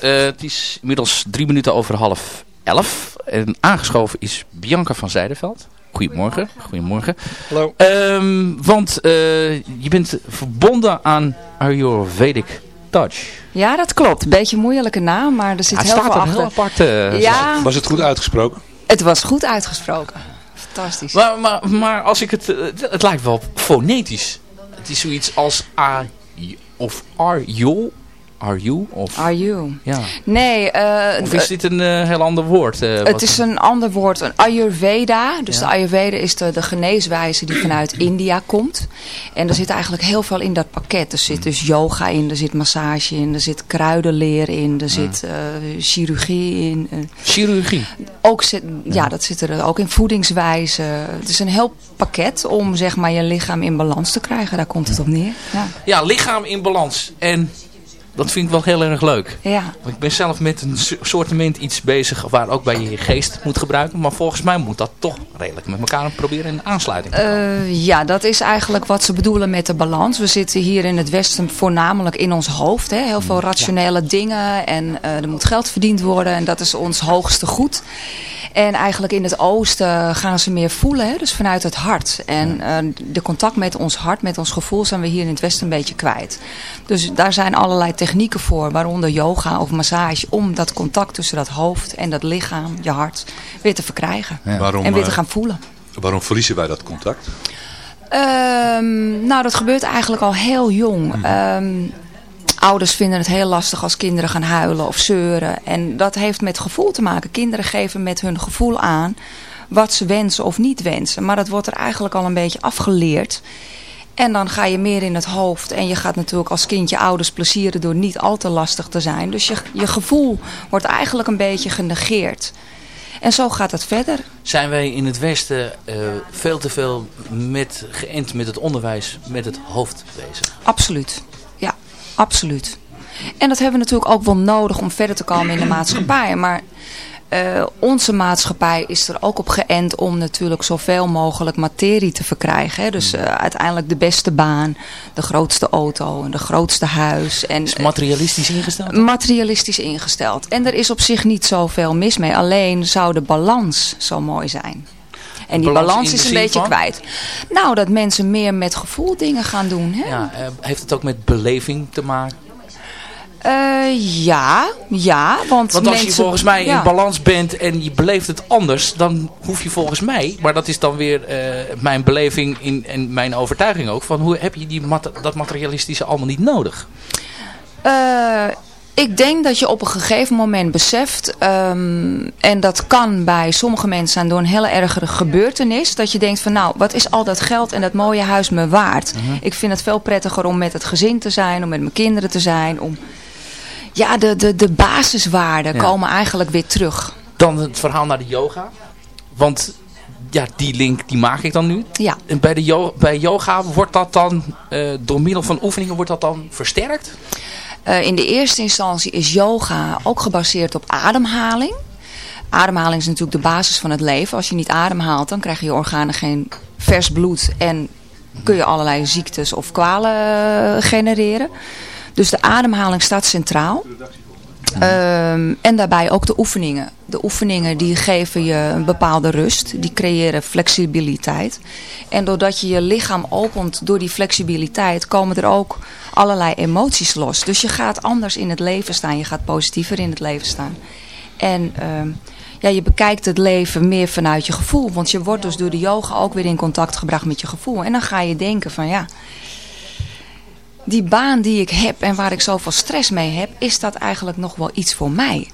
B: Eh, het is inmiddels drie minuten over half elf. En aangeschoven is Bianca van Zijdenveld. Goedemorgen. Goedemorgen.
C: Hallo.
B: Ehm, want eh, je bent verbonden aan Ayurvedic Touch.
G: Ja, dat klopt. Beetje moeilijke naam, maar er zit heel veel achter.
B: Het staat
G: heel
C: Was het goed uitgesproken?
G: Het was goed uitgesproken. Fantastisch.
B: Maar, maar, maar als ik het... Eh, het lijkt wel fonetisch. Het is zoiets als A of Arjo. Are You? Of,
G: Are you?
B: ja.
G: Nee, eh,
B: of is dit een eh, heel ander woord? eh,
G: Het is een ander woord, een Ayurveda. Dus
B: Ja.
G: de Ayurveda is de, de geneeswijze die vanuit India komt. En er zit eigenlijk heel veel in dat pakket. Er zit dus yoga in, er zit massage in, er zit kruidenleer in, er zit chirurgie in.
B: Chirurgie.
G: ook zit, ja, dat zit er ook in voedingswijze. Het is een heel pakket om zeg maar je lichaam in balans te krijgen. Daar komt het op neer. Ja.
B: Ja, lichaam in balans. En dat vind ik wel heel erg leuk.
G: ja.
B: Want Ik ben zelf met een so- soortement iets bezig waar ook bij je je geest moet gebruiken. Maar volgens mij moet dat toch redelijk met elkaar proberen in aansluiting. te.
G: Eh, ja, dat is eigenlijk wat ze bedoelen met de balans. We zitten hier in het Westen voornamelijk in ons hoofd. Hè. Heel veel rationele dingen en eh, er moet geld verdiend worden en dat is ons hoogste goed. En eigenlijk in het oosten gaan ze meer voelen, hè, dus vanuit het hart. En eh, de contact met ons hart, met ons gevoel zijn we hier in het westen een beetje kwijt. Dus daar zijn allerlei technieken voor, waaronder yoga of massage, om dat contact tussen dat hoofd en dat lichaam, je hart, weer te verkrijgen.
C: Waarom,
G: En weer te
C: eh,
G: gaan voelen.
C: waarom verliezen wij dat contact?
G: Ehm, nou, dat gebeurt eigenlijk al heel jong. Ehm, ouders vinden het heel lastig als kinderen gaan huilen of zeuren. En dat heeft met gevoel te maken. Kinderen geven met hun gevoel aan wat ze wensen of niet wensen. Maar dat wordt er eigenlijk al een beetje afgeleerd. En dan ga je meer in het hoofd. En je gaat natuurlijk als kind je ouders plezieren door niet al te lastig te zijn. Dus je, je gevoel wordt eigenlijk een beetje genegeerd. En zo gaat het verder.
B: Zijn wij in het Westen eh, veel te veel met, geënt met het onderwijs, met het hoofd bezig?
G: Absoluut. Ja, absoluut. En dat hebben we natuurlijk ook wel nodig om verder te komen in de maatschappij. Maar eh, onze maatschappij is er ook op geënt om natuurlijk zoveel mogelijk materie te verkrijgen. Hè. Dus eh, uiteindelijk de beste baan, de grootste auto en de grootste huis. En,
B: Is materialistisch ingesteld?
G: materialistisch ingesteld. En er is op zich niet zoveel mis mee. Alleen zou de balans zo mooi zijn. En die
B: Balans
G: is een beetje
B: van?
G: kwijt. Nou, dat mensen meer met gevoel dingen gaan doen. Hè?
B: Ja, eh, heeft het ook met beleving te maken?
G: Eh, ja, ja. Want,
B: Want als je volgens mij
G: ja.
B: in balans bent en je beleeft het anders, dan hoef je volgens mij, maar dat is dan weer eh, mijn beleving in, en mijn overtuiging ook, van hoe heb je die dat materialistische allemaal niet nodig?
G: Eh, ik denk dat je op een gegeven moment beseft, ehm, en dat kan bij sommige mensen zijn door een hele ergere gebeurtenis, dat je denkt van nou, wat is al dat geld en dat mooie huis me waard? Ik vind het veel prettiger om met het gezin te zijn, om met mijn kinderen te zijn, om... Ja, de, de, de basiswaarden
B: Ja.
G: komen eigenlijk weer terug.
B: Dan het verhaal naar de yoga. Want ja, die link die maak ik dan nu.
G: Ja.
B: En bij, de yo- bij yoga wordt dat dan, eh, door middel van oefeningen, wordt dat dan versterkt?
G: Eh, in de eerste instantie is yoga ook gebaseerd op ademhaling. Ademhaling is natuurlijk de basis van het leven. Als je niet ademhaalt, dan krijgen je organen geen vers bloed en kun je allerlei ziektes of kwalen eh, genereren. Dus de ademhaling staat centraal. Ehm, en daarbij ook de oefeningen. De oefeningen die geven je een bepaalde rust. Die creëren flexibiliteit. En doordat je je lichaam opent door die flexibiliteit... komen er ook allerlei emoties los. Dus je gaat anders in het leven staan. Je gaat positiever in het leven staan. En ehm, ja, je bekijkt het leven meer vanuit je gevoel. Want je wordt dus door de yoga ook weer in contact gebracht met je gevoel. En dan ga je denken van ja die baan die ik heb en waar ik zoveel stress mee heb, is dat eigenlijk nog wel iets voor mij?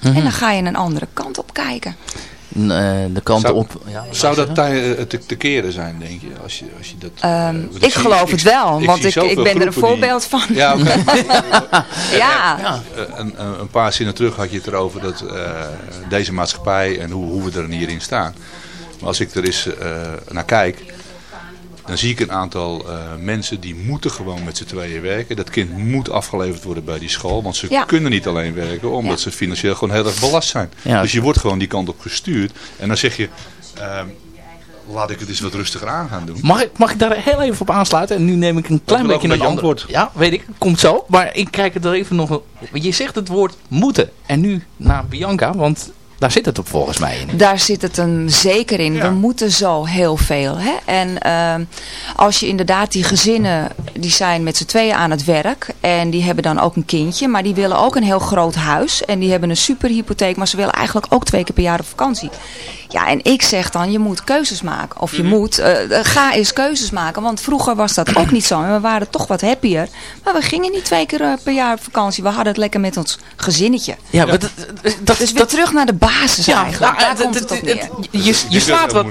G: En dan ga je een andere kant op kijken.
B: eh, de kant
C: Zou-
B: op. Ja,
C: Zou dat eh, te, te keren zijn, denk je? Als je, als je dat, eh,
G: Ehm, ik
C: zie-
G: geloof het wel,
C: ik
G: want ik, ik ben er een
C: die-
G: voorbeeld van.
C: Ja, oké.
G: Ja.
C: Eh, een, een, een paar zinnen terug had je het erover dat eh, deze maatschappij en hoe, hoe we er hierin staan. Maar als ik er eens eh, naar kijk, dan zie ik een aantal eh, mensen die moeten gewoon met z'n tweeën werken. Dat kind moet afgeleverd worden bij die school, want ze
G: Ja.
C: kunnen niet alleen werken omdat
G: Ja.
C: ze financieel gewoon heel erg belast zijn.
B: Ja.
C: Dus je wordt gewoon die kant op gestuurd. En dan zeg je, ehm, laat ik het eens wat rustiger aan gaan doen.
B: Mag ik, mag ik daar heel even op aansluiten? En nu neem ik een klein beetje
C: een
B: een
C: beetje
B: ander...
C: antwoord.
B: Ja, weet ik. Komt zo. Maar ik kijk het er even nog... Je zegt het woord moeten. En nu naar Bianca. Want Daar zit het op volgens mij in.
G: Daar zit het een zeker in. We moeten zo heel veel. Hè? En ehm, als je inderdaad die gezinnen, die zijn met z'n tweeën aan het werk. En die hebben dan ook een kindje. Maar die willen ook een heel groot huis. En die hebben een superhypotheek. Maar ze willen eigenlijk ook twee keer per jaar op vakantie. Ja, en ik zeg dan, je moet keuzes maken. Of je moet, eh, eh, ga eens keuzes maken. Want vroeger was dat ook niet zo. En we waren toch wat happier. Maar we gingen niet twee keer eh, per jaar op vakantie. We hadden het lekker met ons gezinnetje.
B: Ja, maar dat, dat,
G: Dus weer terug naar de basis eigenlijk.
B: nou,
G: Daar
B: het-
G: komt
B: het-
G: op neer.
B: Je, je slaat wat,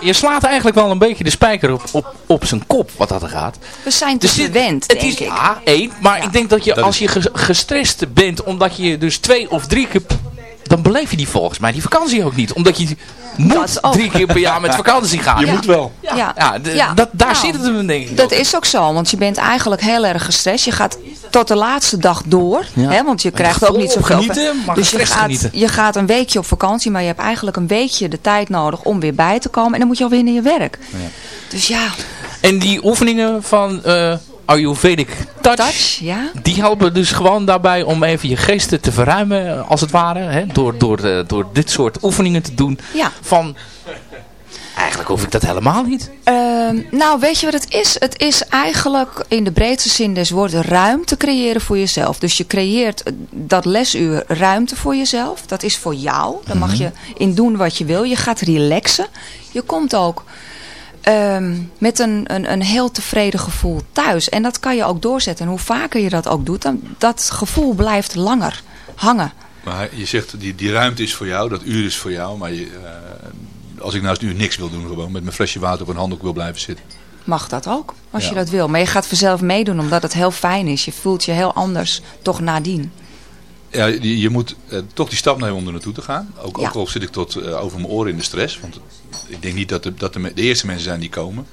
B: je slaat eigenlijk wel een beetje de spijker op, op, op zijn kop, wat dat er gaat.
G: We zijn te
B: Dus
G: gewend,
B: het
G: denk
B: is,
G: ik.
B: Ja, één. Maar
G: Ja.
B: ik denk dat je
C: Dat
B: als je ge- gestrest bent, omdat je dus twee of drie keer... Dan beleef je die volgens mij die vakantie ook niet. Omdat je moet drie keer per jaar met vakantie gaan.
C: Je
B: ja.
C: moet wel.
G: Ja,
B: Ja, d-
G: Ja.
B: Dat, daar
G: Nou,
B: zit het hem denk ik
G: Dat
B: ook.
G: is ook zo, want je bent eigenlijk heel erg gestrest. Je gaat tot de laatste dag door,
B: Ja.
G: hè, want je krijgt
B: je
G: ook niet zoveel.
B: genieten, maar
G: dus je gaat,
B: genieten.
G: je gaat een weekje op vakantie, maar je hebt eigenlijk een weekje de tijd nodig om weer bij te komen. En dan moet je alweer naar je werk. Dus ja,
B: En die oefeningen van eh Ayurvedic Touch,
G: touch, ja.
B: die helpen dus gewoon daarbij om even je geesten te verruimen, als het ware. Hè? Door, door, eh, door dit soort oefeningen te doen.
G: Ja.
B: Van, eigenlijk hoef ik dat helemaal niet.
G: Ehm, nou, weet je wat het is? Het is eigenlijk in de breedste zin des woords ruimte creëren voor jezelf. Dus je creëert eh, dat lesuur ruimte voor jezelf. Dat is voor jou. Daar mag je in doen wat je wil. Je gaat relaxen. Je komt ook ehm, met een, een, een heel tevreden gevoel thuis. En dat kan je ook doorzetten. En hoe vaker je dat ook doet, dan dat gevoel blijft langer hangen.
C: Maar je zegt, die, die ruimte is voor jou, dat uur is voor jou. Maar je, eh, als ik nou eens nu niks wil doen, gewoon met mijn flesje water op een handdoek wil blijven zitten.
G: Mag dat ook, als
C: Ja.
G: je dat wil. Maar je gaat vanzelf meedoen, omdat het heel fijn is. Je voelt je heel anders, toch nadien.
C: Ja, je, moet eh, toch die stap nemen om er naartoe te gaan. Ook,
G: Ja.
C: ook al zit ik tot eh, over mijn oren in de stress. Want ik denk niet dat, de, dat de, me- de eerste mensen zijn die komen.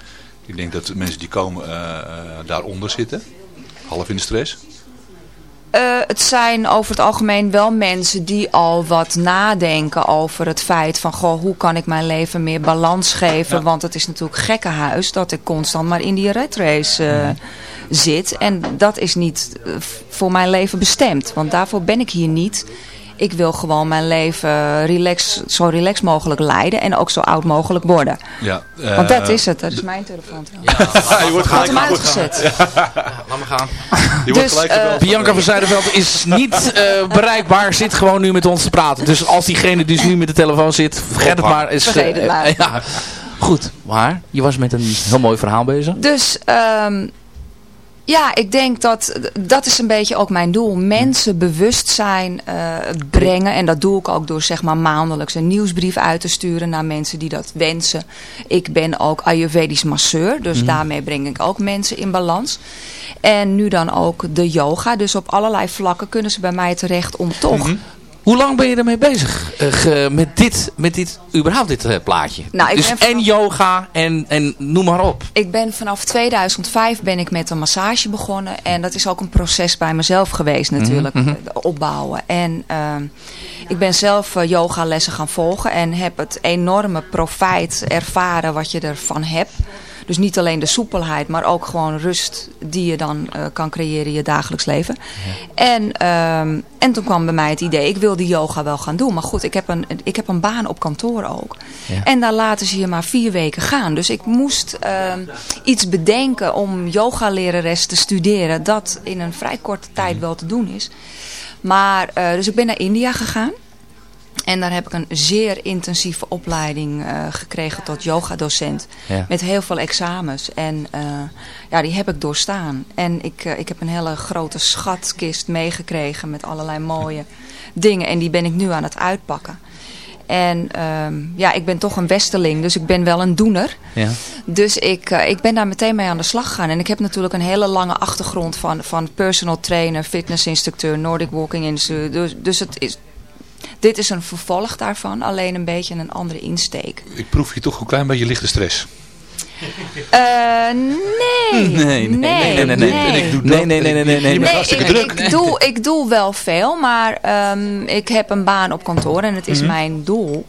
C: Ik denk dat de mensen die komen eh, daaronder zitten. Half in de stress.
G: Eh, het zijn over het algemeen wel mensen die al wat nadenken over het feit van... Goh, hoe kan ik mijn leven meer balans geven?
C: Ja.
G: Want het is natuurlijk gekkenhuis dat ik constant maar in die red race eh, zit. En dat is niet eh, voor mijn leven bestemd. Want daarvoor ben ik hier niet. Ik wil gewoon mijn leven relax, zo relaxed mogelijk leiden. En ook zo oud mogelijk worden.
C: Ja, eh,
G: Want dat is het. Dat is mijn telefoon trouwens.
C: je wordt gelijk
G: uitgezet.
B: Laat me gaan.
C: Je wordt
G: Dus,
C: gelijk
G: eh,
C: gebeld.
B: Bianca van Zijderveld is niet eh, bereikbaar, zit gewoon nu met ons te praten. Dus als diegene dus nu met de telefoon zit, vergeet het maar. Is,
G: Vergeet het
B: eh,
G: maar.
B: ja. Goed, maar je was met een heel mooi verhaal bezig.
G: Dus ehm, ja, ik denk dat dat is een beetje ook mijn doel. Mensen bewustzijn eh, brengen. En dat doe ik ook door zeg maar maandelijks een nieuwsbrief uit te sturen naar mensen die dat wensen. Ik ben ook Ayurvedisch masseur. Dus daarmee breng ik ook mensen in balans. En nu dan ook de yoga. Dus op allerlei vlakken kunnen ze bij mij terecht om toch...
B: Hoe lang ben je ermee bezig eh, met dit, met dit, überhaupt dit eh, plaatje?
G: Nou, ik
B: dus
G: vanaf-
B: en yoga en, en noem maar op.
G: Ik ben vanaf 2005 ben ik met een massage begonnen. En dat is ook een proces bij mezelf geweest natuurlijk.
B: Mhm,
G: eh, Opbouwen. En ehm, ik ben zelf yogalessen gaan volgen. En heb het enorme profijt ervaren wat je ervan hebt. Dus niet alleen de soepelheid, maar ook gewoon rust die je dan eh, kan creëren in je dagelijks leven. En, ehm, en toen kwam bij mij het idee, ik wil die yoga wel gaan doen. Maar goed, ik heb een, ik heb een baan op kantoor ook.
B: Ja.
G: En daar laten ze je maar vier weken gaan. Dus ik moest ehm, iets bedenken om yogalerares te studeren. Dat in een vrij korte tijd wel te doen is. Maar, eh, dus ik ben naar India gegaan. En daar heb ik een zeer intensieve opleiding eh, gekregen tot yogadocent.
B: Ja.
G: Met heel veel examens. En eh, ja, die heb ik doorstaan. En ik, eh, ik heb een hele grote schatkist meegekregen met allerlei mooie dingen. En die ben ik nu aan het uitpakken. En ehm, ja, ik ben toch een westerling, dus ik ben wel een doener.
B: Ja.
G: Dus ik, ik ben daar meteen mee aan de slag gegaan. En ik heb natuurlijk een hele lange achtergrond van, van personal trainer, fitnessinstructeur, Nordic walking instructeur. Dus, dus het is, dit is een vervolg daarvan, alleen een beetje een andere insteek.
C: Ik proef hier toch een klein beetje lichte stress.
G: Eh, nee.
B: Nee, nee, nee, nee, nee, nee.
C: En ik doe
B: Nee,
C: dat.
B: nee, nee, nee, nee.
C: Je
G: ik,
C: druk.
G: ik, doe, ik doe wel veel, maar ehm, ik heb een baan op kantoor en het is
C: Mhm.
G: mijn doel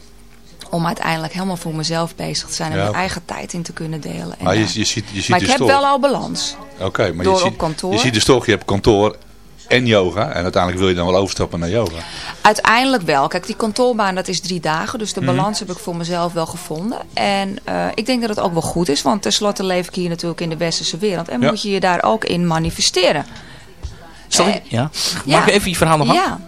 G: om uiteindelijk helemaal voor mezelf bezig te zijn en
C: Ja.
G: mijn eigen tijd in te kunnen delen. En,
C: Maar je, je ziet, je ziet
G: maar ik heb
C: toch.
G: wel al balans.
C: Oké, maar
G: door
C: je ziet,
G: op kantoor.
C: je ziet dus toch, je hebt kantoor en yoga. En uiteindelijk wil je dan wel overstappen naar yoga.
G: Uiteindelijk wel. Kijk, die kantoorbaan dat is drie dagen. Dus de
C: Mhm.
G: balans heb ik voor mezelf wel gevonden. En eh, ik denk dat het ook wel goed is. Want tenslotte leef ik hier natuurlijk in de westerse wereld. En
C: Ja.
G: moet je je daar ook in manifesteren.
B: Ik,
G: Eh,
B: ja? Mag ik even je verhaal nog af?
G: Ja.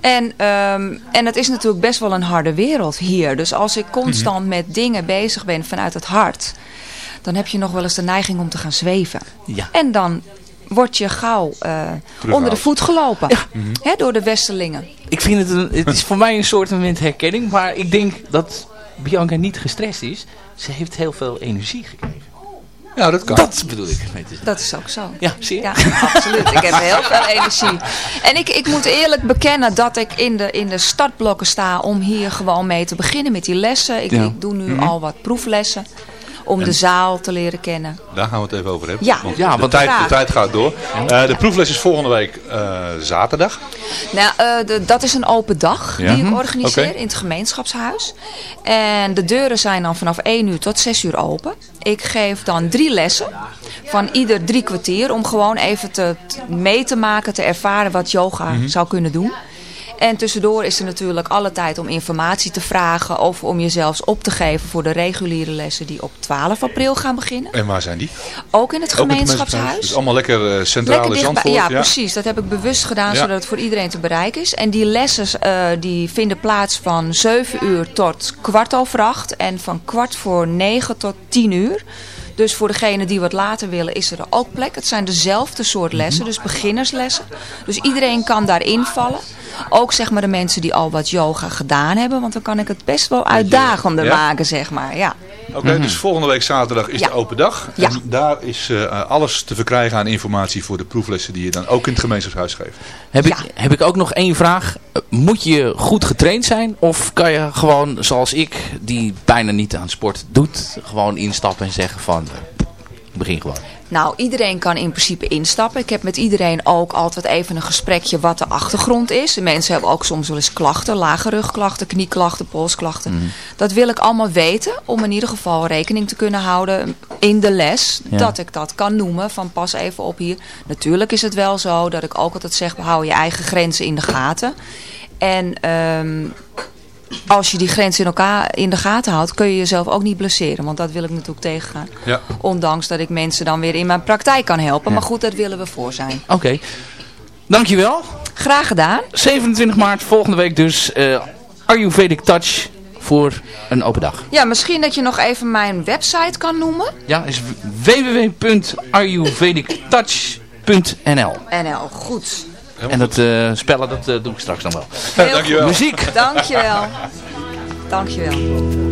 G: En, ehm, en het is natuurlijk best wel een harde wereld hier. Dus als ik constant
C: Mhm.
G: met dingen bezig ben vanuit het hart... dan heb je nog wel eens de neiging om te gaan zweven.
B: Ja.
G: En dan word je gauw eh, onder de voet gelopen. Hè, door de westerlingen.
B: Ik vind het, een, het is voor mij een soort moment herkenning. Maar ik denk dat Bianca niet gestrest is. Ze heeft heel veel energie gekregen.
C: Ja, dat kan.
B: Dat bedoel ik. mee te zeggen.
G: Dat is ook zo.
B: Ja, zie je?
G: Ja, absoluut. Ik heb heel veel energie. En ik, ik moet eerlijk bekennen dat ik in de, in de startblokken sta om hier gewoon mee te beginnen met die lessen. Ik,
B: Ja.
G: ik doe nu al wat proeflessen om de zaal te leren kennen.
C: Daar gaan we het even over hebben.
G: Ja.
C: Want,
B: Ja,
C: de,
B: want-
C: tijd, de tijd gaat door. Eh, de proefles is volgende week eh, zaterdag.
G: Nou, eh, de- dat is een open dag
C: Ja.
G: die ik organiseer
C: Oké.
G: in het gemeenschapshuis. En de deuren zijn dan vanaf 1 uur tot 6 uur open. Ik geef dan drie lessen van ieder drie kwartier om gewoon even te, te- mee te maken, te ervaren wat yoga
C: Mhm.
G: zou kunnen doen. En tussendoor is er natuurlijk alle tijd om informatie te vragen of om je zelfs op te geven voor de reguliere lessen die op 12 april gaan beginnen.
C: En waar zijn die?
G: Ook in het
C: Ook
G: gemeenschapshuis.
C: Dus allemaal lekker eh, centraal
G: Lekker.
C: Zandvoort.
G: Ja, precies. Dat heb ik bewust gedaan,
C: Ja.
G: zodat het voor iedereen te bereiken is. En die lessen eh, die vinden plaats van 7 uur tot kwart over acht. En van kwart voor 9 tot 10 uur. Dus voor degenen die wat later willen, is er ook plek. Het zijn dezelfde soort
C: Mhm.
G: lessen, dus beginnerslessen. Dus iedereen kan daarin vallen. Ook zeg maar de mensen die al wat yoga gedaan hebben. Want dan kan ik het best wel uitdagender
C: ja?
G: maken, zeg maar. Ja.
C: Oké, dus volgende week zaterdag is
G: Ja.
C: de open dag.
G: Ja.
C: En daar is eh, alles te verkrijgen aan informatie voor de proeflessen die je dan ook in het gemeenschapshuis geeft.
B: Heb,
G: Ja.
B: ik, heb ik ook nog één vraag. Moet je goed getraind zijn? Of kan je gewoon, zoals ik, die bijna niet aan sport doet, gewoon instappen en zeggen van, eh, begin gewoon.
G: Nou, iedereen kan in principe instappen. Ik heb met iedereen ook altijd even een gesprekje wat de achtergrond is. Mensen hebben ook soms wel eens klachten, lage rugklachten, knieklachten, polsklachten. Dat wil ik allemaal weten om in ieder geval rekening te kunnen houden in de les.
B: Ja.
G: Dat ik dat kan noemen van pas even op hier. Natuurlijk is het wel zo dat ik ook altijd zeg, hou je eigen grenzen in de gaten. En ehm, als je die grenzen in, elkaar, in de gaten houdt, kun je jezelf ook niet blesseren. Want dat wil ik natuurlijk tegengaan.
C: Ja.
G: Ondanks dat ik mensen dan weer in mijn praktijk kan helpen. Maar goed, dat willen we voor zijn.
B: Oké. Dankjewel.
G: Graag gedaan.
B: 27 maart, volgende week dus, eh Ayurvedic Touch voor een open dag.
G: Ja, misschien dat je nog even mijn website kan noemen.
B: Ja, is www.ayurvedictouch.nl
G: NL, goed.
B: En dat eh, spellen, dat eh, doe ik straks nog wel.
G: Heel
C: Dankjewel.
B: Muziek.
G: Dankjewel. Dankjewel.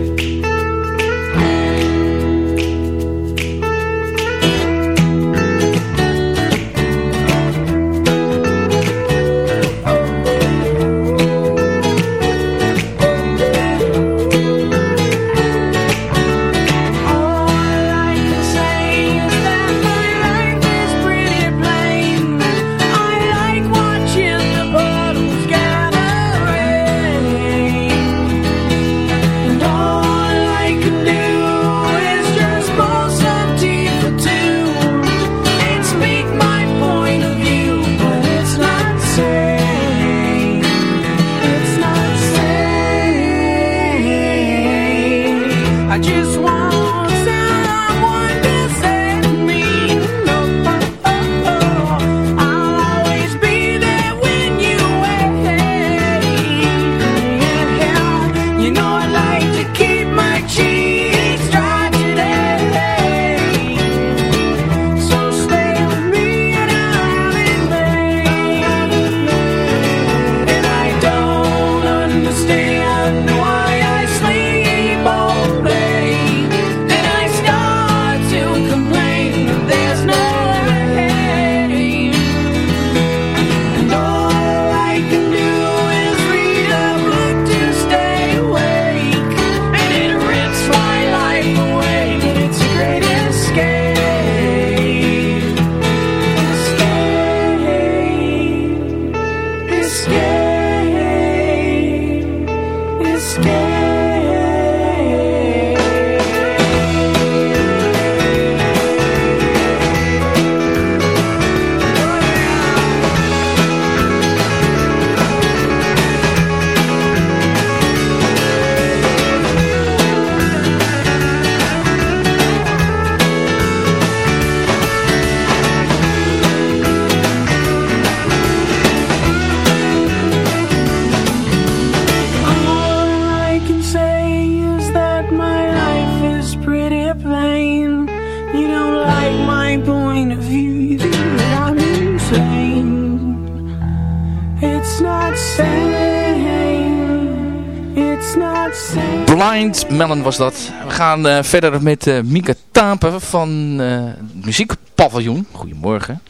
B: Was dat. We gaan eh, verder met uh, Mika Tapen van uh, Muziekpaviljoen. Goedemorgen.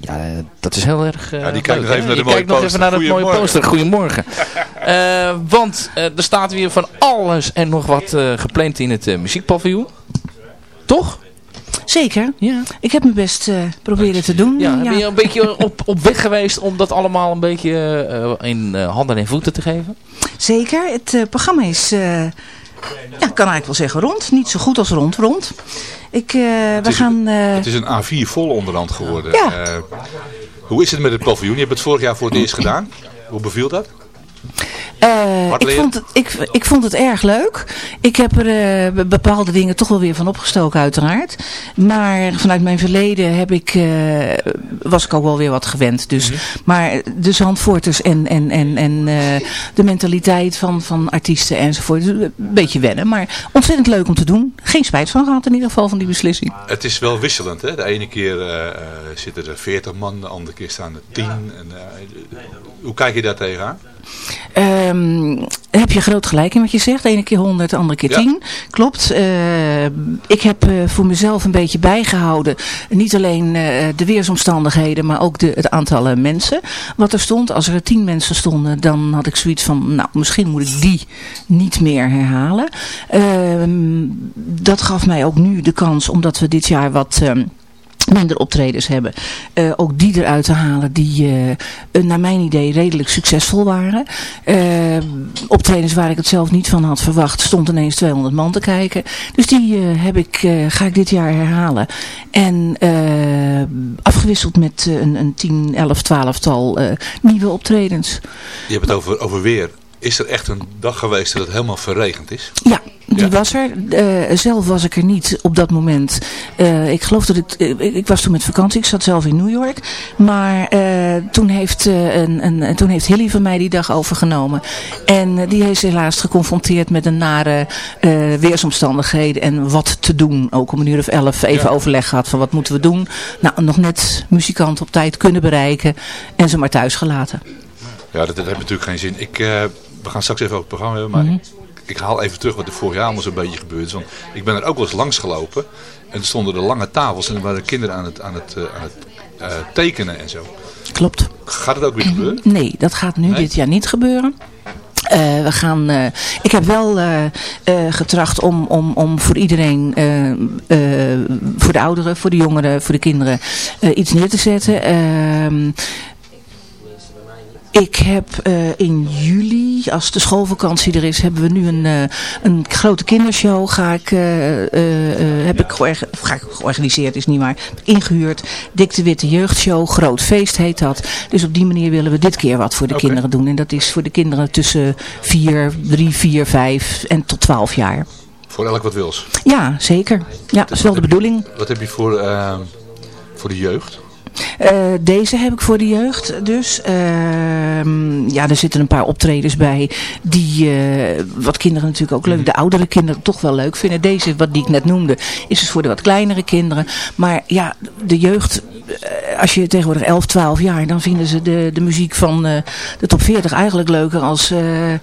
B: Ja, dat is heel erg
C: Ja, die kijkt nog even naar de mooie
B: kijkt nog even naar het mooie poster. Goedemorgen. want er staat weer van alles en nog wat gepland in het muziekpaviljoen. Toch?
H: Zeker. Ja. Ik heb mijn best uh, proberen te doen.
B: Ja, Ben je een beetje op, op weg geweest om dat allemaal een beetje uh, in uh, handen en voeten te geven?
H: Zeker. Het programma is, ja, kan eigenlijk wel zeggen rond. Niet zo goed als rond rond. Ik, we
C: is,
H: gaan,
C: het is een A4 vol onderhand geworden.
H: Ja.
C: hoe is het met het paviljoen? Je hebt het vorig jaar voor het eerst gedaan. Hoe beviel dat?
H: Uh, ik, vond het, ik, ik vond het erg leuk. Ik heb er uh, bepaalde dingen toch wel weer van opgestoken uiteraard. Maar vanuit mijn verleden heb ik, uh, was ik ook wel weer wat gewend. Dus, mm -hmm. Maar de Zandvoorters en, en, en, en de mentaliteit van, van artiesten enzovoort. Een beetje wennen. Maar ontzettend leuk om te doen. Geen spijt van gehad in ieder geval van die beslissing.
C: Het is wel wisselend. Hè? De ene keer zitten er 40 man. De andere keer staan er 10. En, hoe kijk je daar tegenaan?
H: Um, heb je groot gelijk in wat je zegt. De ene keer 100, de andere keer 10. Ja. Klopt. Uh, ik heb uh, voor mezelf een beetje bijgehouden. Niet alleen uh, de weersomstandigheden, maar ook de, het aantal mensen. Wat er stond. Als er 10 mensen stonden, dan had ik zoiets van, nou, misschien moet ik die niet meer herhalen. Ehm, dat gaf mij ook nu de kans, omdat we dit jaar wat minder optredens hebben. Uh, ook die eruit te halen die uh, naar mijn idee redelijk succesvol waren. Uh, optredens waar ik het zelf niet van had verwacht stond ineens 200 man te kijken. Dus die heb ik, ga ik dit jaar herhalen. En afgewisseld met een, een 10, 11, 12 tal nieuwe optredens.
C: Je hebt het over, over weer. Is er echt een dag geweest dat het helemaal verregend is?
H: Ja, die ja. was er. Uh, zelf was ik er niet op dat moment. Uh, ik geloof dat ik, uh, ik was toen met vakantie. Ik zat zelf in New York. Maar toen, heeft, een, een, toen heeft Hilly van mij die dag overgenomen. En die is helaas geconfronteerd met een nare weersomstandigheden. En wat te doen. Ook om een uur of elf even ja. overleg gehad van wat moeten we doen. Nou, nog net muzikanten op tijd kunnen bereiken. En ze maar thuis gelaten.
C: Ja, dat, dat heeft natuurlijk geen zin. Ik, we gaan straks even over het programma hebben. Maar mm -hmm. Ik, haal even terug wat er vorig jaar allemaal zo'n beetje gebeurd is. Want ik ben er ook wel eens langs gelopen. En er stonden er lange tafels. En er waren kinderen aan het, aan het, aan het uh, tekenen en zo.
H: Klopt.
C: Gaat het ook weer gebeuren?
H: Nee, dat gaat nu nee? dit jaar niet gebeuren. Uh, we gaan, uh, ik heb wel uh, getracht om, om, om voor iedereen, voor de ouderen, voor de jongeren, voor de kinderen iets neer te zetten. Ik heb uh, in juli, als de schoolvakantie er is, hebben we nu een, uh, een grote kindershow. Ga ik, uh, heb ik ga ik georganiseerd, is niet maar ingehuurd. Dik de Witte Jeugdshow, Groot Feest heet dat. Dus op die manier willen we dit keer wat voor de okay. kinderen doen. En dat is voor de kinderen tussen 4, 3, 4, 5 en tot 12 jaar.
C: Voor elk wat wils?
H: Ja, zeker. Ja, dat is wel de bedoeling.
C: Wat heb je voor, voor de jeugd?
H: Uh, deze heb ik voor de jeugd dus. Uh, ja, er zitten een paar optredens bij die uh, wat kinderen natuurlijk ook leuk, de oudere kinderen toch wel leuk vinden. Deze, wat die ik net noemde, is dus voor de wat kleinere kinderen. Maar ja, de jeugd, als je tegenwoordig 11, 12 jaar, dan vinden ze de, de muziek van de top 40 eigenlijk leuker als de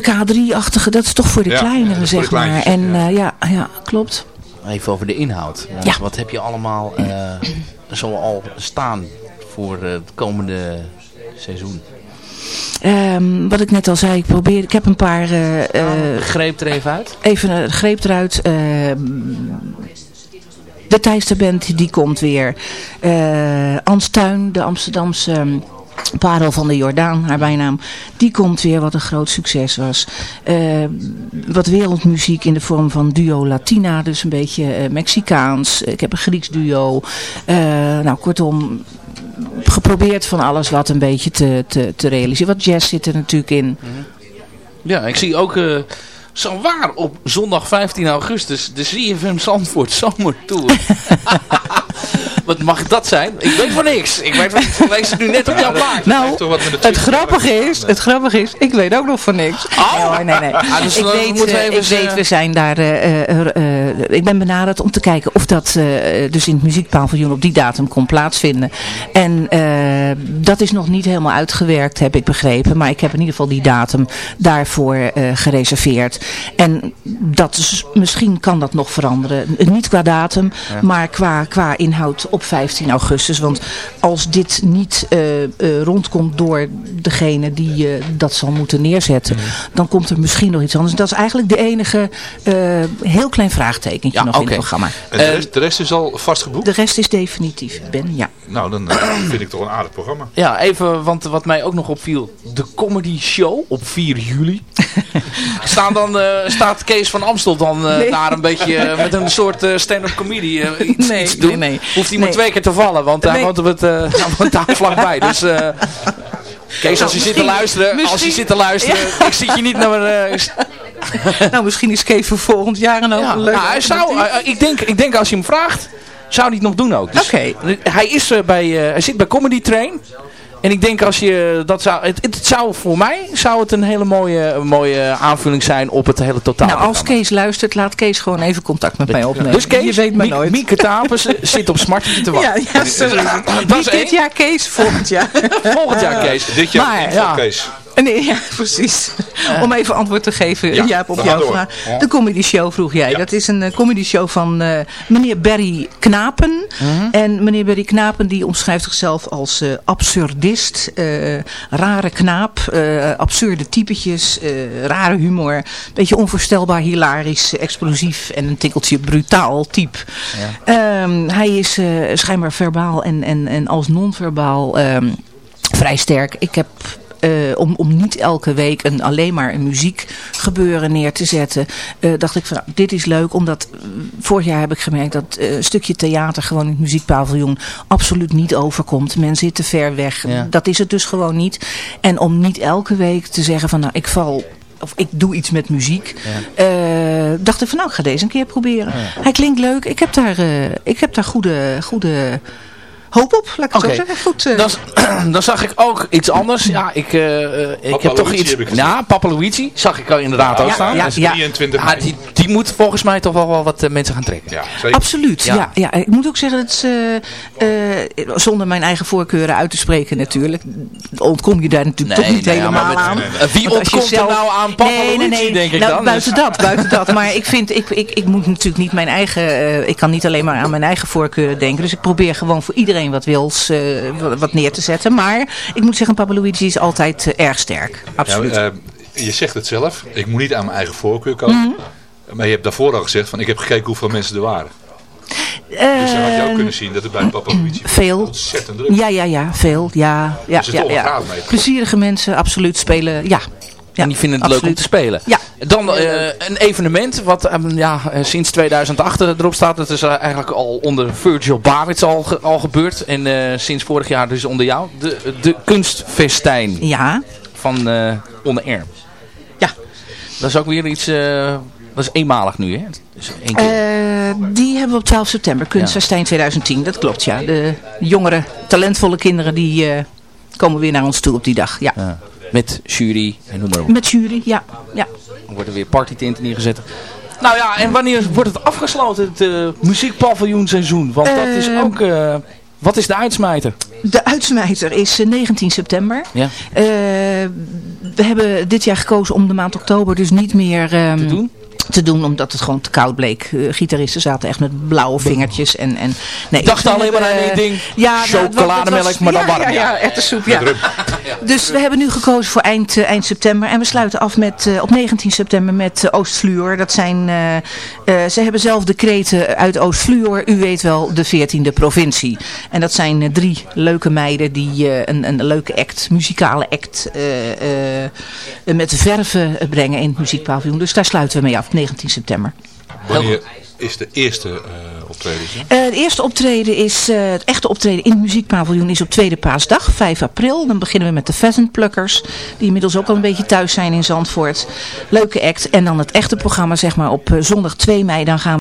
H: K3-achtige. Dat is toch voor de
C: ja,
H: kleineren,
C: ja,
H: zeg
C: de
H: maar. En ja, ja, ja, klopt.
B: Even over de inhoud. Want
H: ja.
B: Wat heb je allemaal uh, zo al staan voor uh, het komende seizoen?
H: Um, wat ik net al zei, ik probeer, ik heb een paar... Uh,
B: uh, greep er even uit.
H: Even een greep eruit. Uh, de Thijsterband, die komt weer. Uh, Anstuin, de Amsterdamse... Um, Parel van de Jordaan, haar bijnaam, die komt weer wat een groot succes was. Uh, wat wereldmuziek in de vorm van duo Latina, dus een beetje uh, Mexicaans. Ik heb een Grieks duo. Uh, nou, kortom, geprobeerd van alles wat een beetje te, te, te realiseren. Wat jazz zit er natuurlijk in.
B: Ja, ik zie ook... Zo waar op zondag 15 augustus de CFM Zandvoort Zomertour. Wat mag dat zijn? Ik weet van niks. Ik weet van niks. Ik lees het nu net op jouw plaat.
H: Nou, het grappige is, het grappige is, ik weet ook nog van niks.
B: Oh.
H: Nee, nee, nee.
B: Ah, dus
H: ik weet, uh, ik weet, we zijn daar uh, uh, ik ben benaderd om te kijken of dat eh, dus in het muziekpaviljoen op die datum kon plaatsvinden. En eh, dat is nog niet helemaal uitgewerkt, heb ik begrepen. Maar ik heb in ieder geval die datum daarvoor eh, gereserveerd. En dat is, misschien kan dat nog veranderen. Niet qua datum, maar qua, qua inhoud op 15 augustus. Want als dit niet eh, eh, rondkomt door degene die eh, dat zal moeten neerzetten, dan komt er misschien nog iets anders. Dat is eigenlijk de enige eh, heel klein vraagtekentje
B: Ja,
H: nog in het programma.
C: En de rest, de rest is al vastgeboekt?
H: De rest is definitief, Ben, ja.
C: Nou, dan vind ik toch een aardig programma.
B: Ja, even, want wat mij ook nog opviel. De comedy show op 4 juli. Staan dan, eh, staat Kees van Amstel dan eh,
H: Nee.
B: daar een beetje met een soort eh, stand-up comedy eh, iets,
H: Nee,
B: iets doen?
H: nee, nee.
B: Hoeft hij
H: Nee.
B: twee keer te vallen, want hij woont, op het, woont daar vlakbij. Dus eh, Kees, als je zit te
H: misschien-
B: luisteren, als je zit te luisteren, ik zit je niet naar... is-
H: nou, misschien is Kees voor volgend jaar een
B: ja,
H: leuk.
B: nou, hij zou, eh, ik, denk, ik denk als je hem vraagt, zou hij het nog doen ook. Dus
H: Oké.
B: Hij, is, bij, hij zit bij Comedy Train. En ik denk als je dat zou, het, het zou voor mij zou het een hele mooie, mooie aanvulling zijn op het hele totaal.
H: Nou, als Kees luistert, laat Kees gewoon even contact met mij opnemen.
B: dus Kees,
H: je weet maar
B: Mie-
H: nooit.
B: Mieke Tapers eh, zit op smartje te wachten.
H: ja, ja, sorry.
B: Dat is
H: Niet
B: één.
H: dit jaar Kees, volgend jaar.
B: Volgend jaar Kees.
C: Dit jaar
H: Maar.
C: Kees.
H: Nee, ja, precies. Om even antwoord te geven,
C: Ja,
H: Jaap, op jouw vraag.
C: Ja.
H: De comedy show vroeg jij. Dat is een uh, comedy show van eh, meneer Barry Knapen.
C: Mhm.
H: En meneer Barry Knapen die omschrijft zichzelf als eh, absurdist. eh, rare knaap, eh, absurde typetjes, eh, rare humor. Beetje onvoorstelbaar, hilarisch, explosief en een tikkeltje brutaal type. Ehm, hij is eh, schijnbaar verbaal en, en, en als non-verbaal ehm, vrij sterk. Ik heb eh, om, om niet elke week een, alleen maar een muziek gebeuren neer te zetten, eh, dacht ik van nou, dit is leuk. Omdat eh, vorig jaar heb ik gemerkt dat een stukje theater gewoon in het muziekpaviljoen absoluut niet overkomt. Men zit te ver weg.
B: Ja.
H: Dat is het dus gewoon niet. En om niet elke week te zeggen van nou ik val of ik doe iets met muziek. dacht ik van nou, ik ga deze een keer proberen. Hij klinkt leuk. Ik heb daar, ik heb daar goede, goede hoop op, laat ik het zo zeggen. Goed, eh,
B: Dan, dan zag ik ook iets anders. Ja, ik, eh, eh, ik
C: Papa
B: heb toch
C: Luigi
B: iets...
C: heb ik
B: ja, Papa Luigi zag ik al inderdaad ook
H: Ja,
B: staan.
H: ja, ja.
C: 23
B: Ja,
C: mei.
B: die, die moet volgens mij toch wel, wel wat mensen gaan trekken.
C: Ja, zeker.
H: Absoluut,
B: Ja.
H: ja. ja. Ik moet ook zeggen, dat ze, eh, eh, zonder mijn eigen voorkeuren uit te spreken natuurlijk, ontkom je daar natuurlijk toch niet
B: nee,
H: helemaal
B: met-
H: aan.
B: Wie ontkomt er
H: zelf-
B: nou aan Papa
H: nee, nee,
B: Luigi,
H: nee.
B: denk ik
H: nou,
B: dan?
H: Buiten
B: Dus-
H: dat, buiten dat. Maar ik vind, ik, ik, ik moet natuurlijk niet mijn eigen, eh, ik kan niet alleen maar aan mijn eigen voorkeuren denken. Dus ik probeer gewoon voor iedereen wat wils, eh, wat- neer te zetten. Maar ik moet zeggen, Papa Luigi is altijd eh, erg sterk.
C: Ja,
H: Absoluut.
C: eh, je zegt het zelf. Ik moet niet aan mijn eigen voorkeur komen.
H: Mhm.
C: Maar je hebt daarvoor al gezegd van ik heb gekeken hoeveel mensen er waren. Dus dan had je ook kunnen zien dat het bij Papa Luigi
H: veel.
C: ontzettend druk
H: Ja, ja, ja, veel. Ja, ja,
C: Dus
H: ja, ja. Plezierige mensen, absoluut spelen. Ja.
B: En die vinden het leuk om te spelen.
H: Ja.
B: Dan eh, een evenement wat ehm, ja, sinds 2008 erop staat. Dat is eh, eigenlijk al onder Virgil Bavits al, ge- al gebeurd. En eh, sinds vorig jaar dus onder jou. De, de kunstfestijn
H: Ja.
B: van onder Air.
H: Ja.
B: Dat is ook weer iets... dat is eenmalig nu, hè? Dus één keer.
H: Die hebben we op 12 september, Kunstfestijn 2010. Dat klopt, ja. De jongere, talentvolle kinderen die komen weer naar ons toe op die dag. Ja.
B: Ja. Met jury en noem maar op.
H: Met jury, ja. ja.
B: Er worden weer partytenten neergezet. Nou ja, en wanneer wordt het afgesloten, het eh muziekpaviljoenseizoen? Want dat is
H: Eh,
B: ook... eh, wat is de uitsmijter?
H: De uitsmijter is eh, 19 september.
B: Ja.
H: Eh, we hebben dit jaar gekozen om de maand oktober dus niet meer ehm,
B: Te doen?
H: Te doen, omdat het gewoon te koud bleek. Eh, gitaristen zaten echt met blauwe vingertjes. En, en, nee,
B: dacht alleen maar aan
H: hebben,
B: één ding.
H: Ja, nou,
B: Chocolademelk,
H: was-
B: maar dan
H: ja,
B: warm.
H: Ja, ja, erwtensoep, ja. Dus we hebben nu gekozen voor eind, eh, eind september. En we sluiten af met, eh, op 19 september met Oostfluor. Dat zijn, eh, eh, ze hebben zelf decreten uit Oostfluor. U weet wel, de 14e provincie. En dat zijn eh, drie leuke meiden die eh, een, een leuke act, muzikale act, eh, eh, met verven brengen in het muziekpaviljoen. Dus daar sluiten we mee af, 19 september.
C: Wanneer is de eerste eh optreden? hè?
H: Eh, het eerste optreden is, eh, het echte optreden in het muziekpaviljoen is op tweede paasdag, 5 april. Dan beginnen we met de Pheasant Pluckers, die inmiddels ook al een beetje thuis zijn in Zandvoort. Leuke act. En dan het echte programma zeg maar op zondag 2 mei, dan gaan we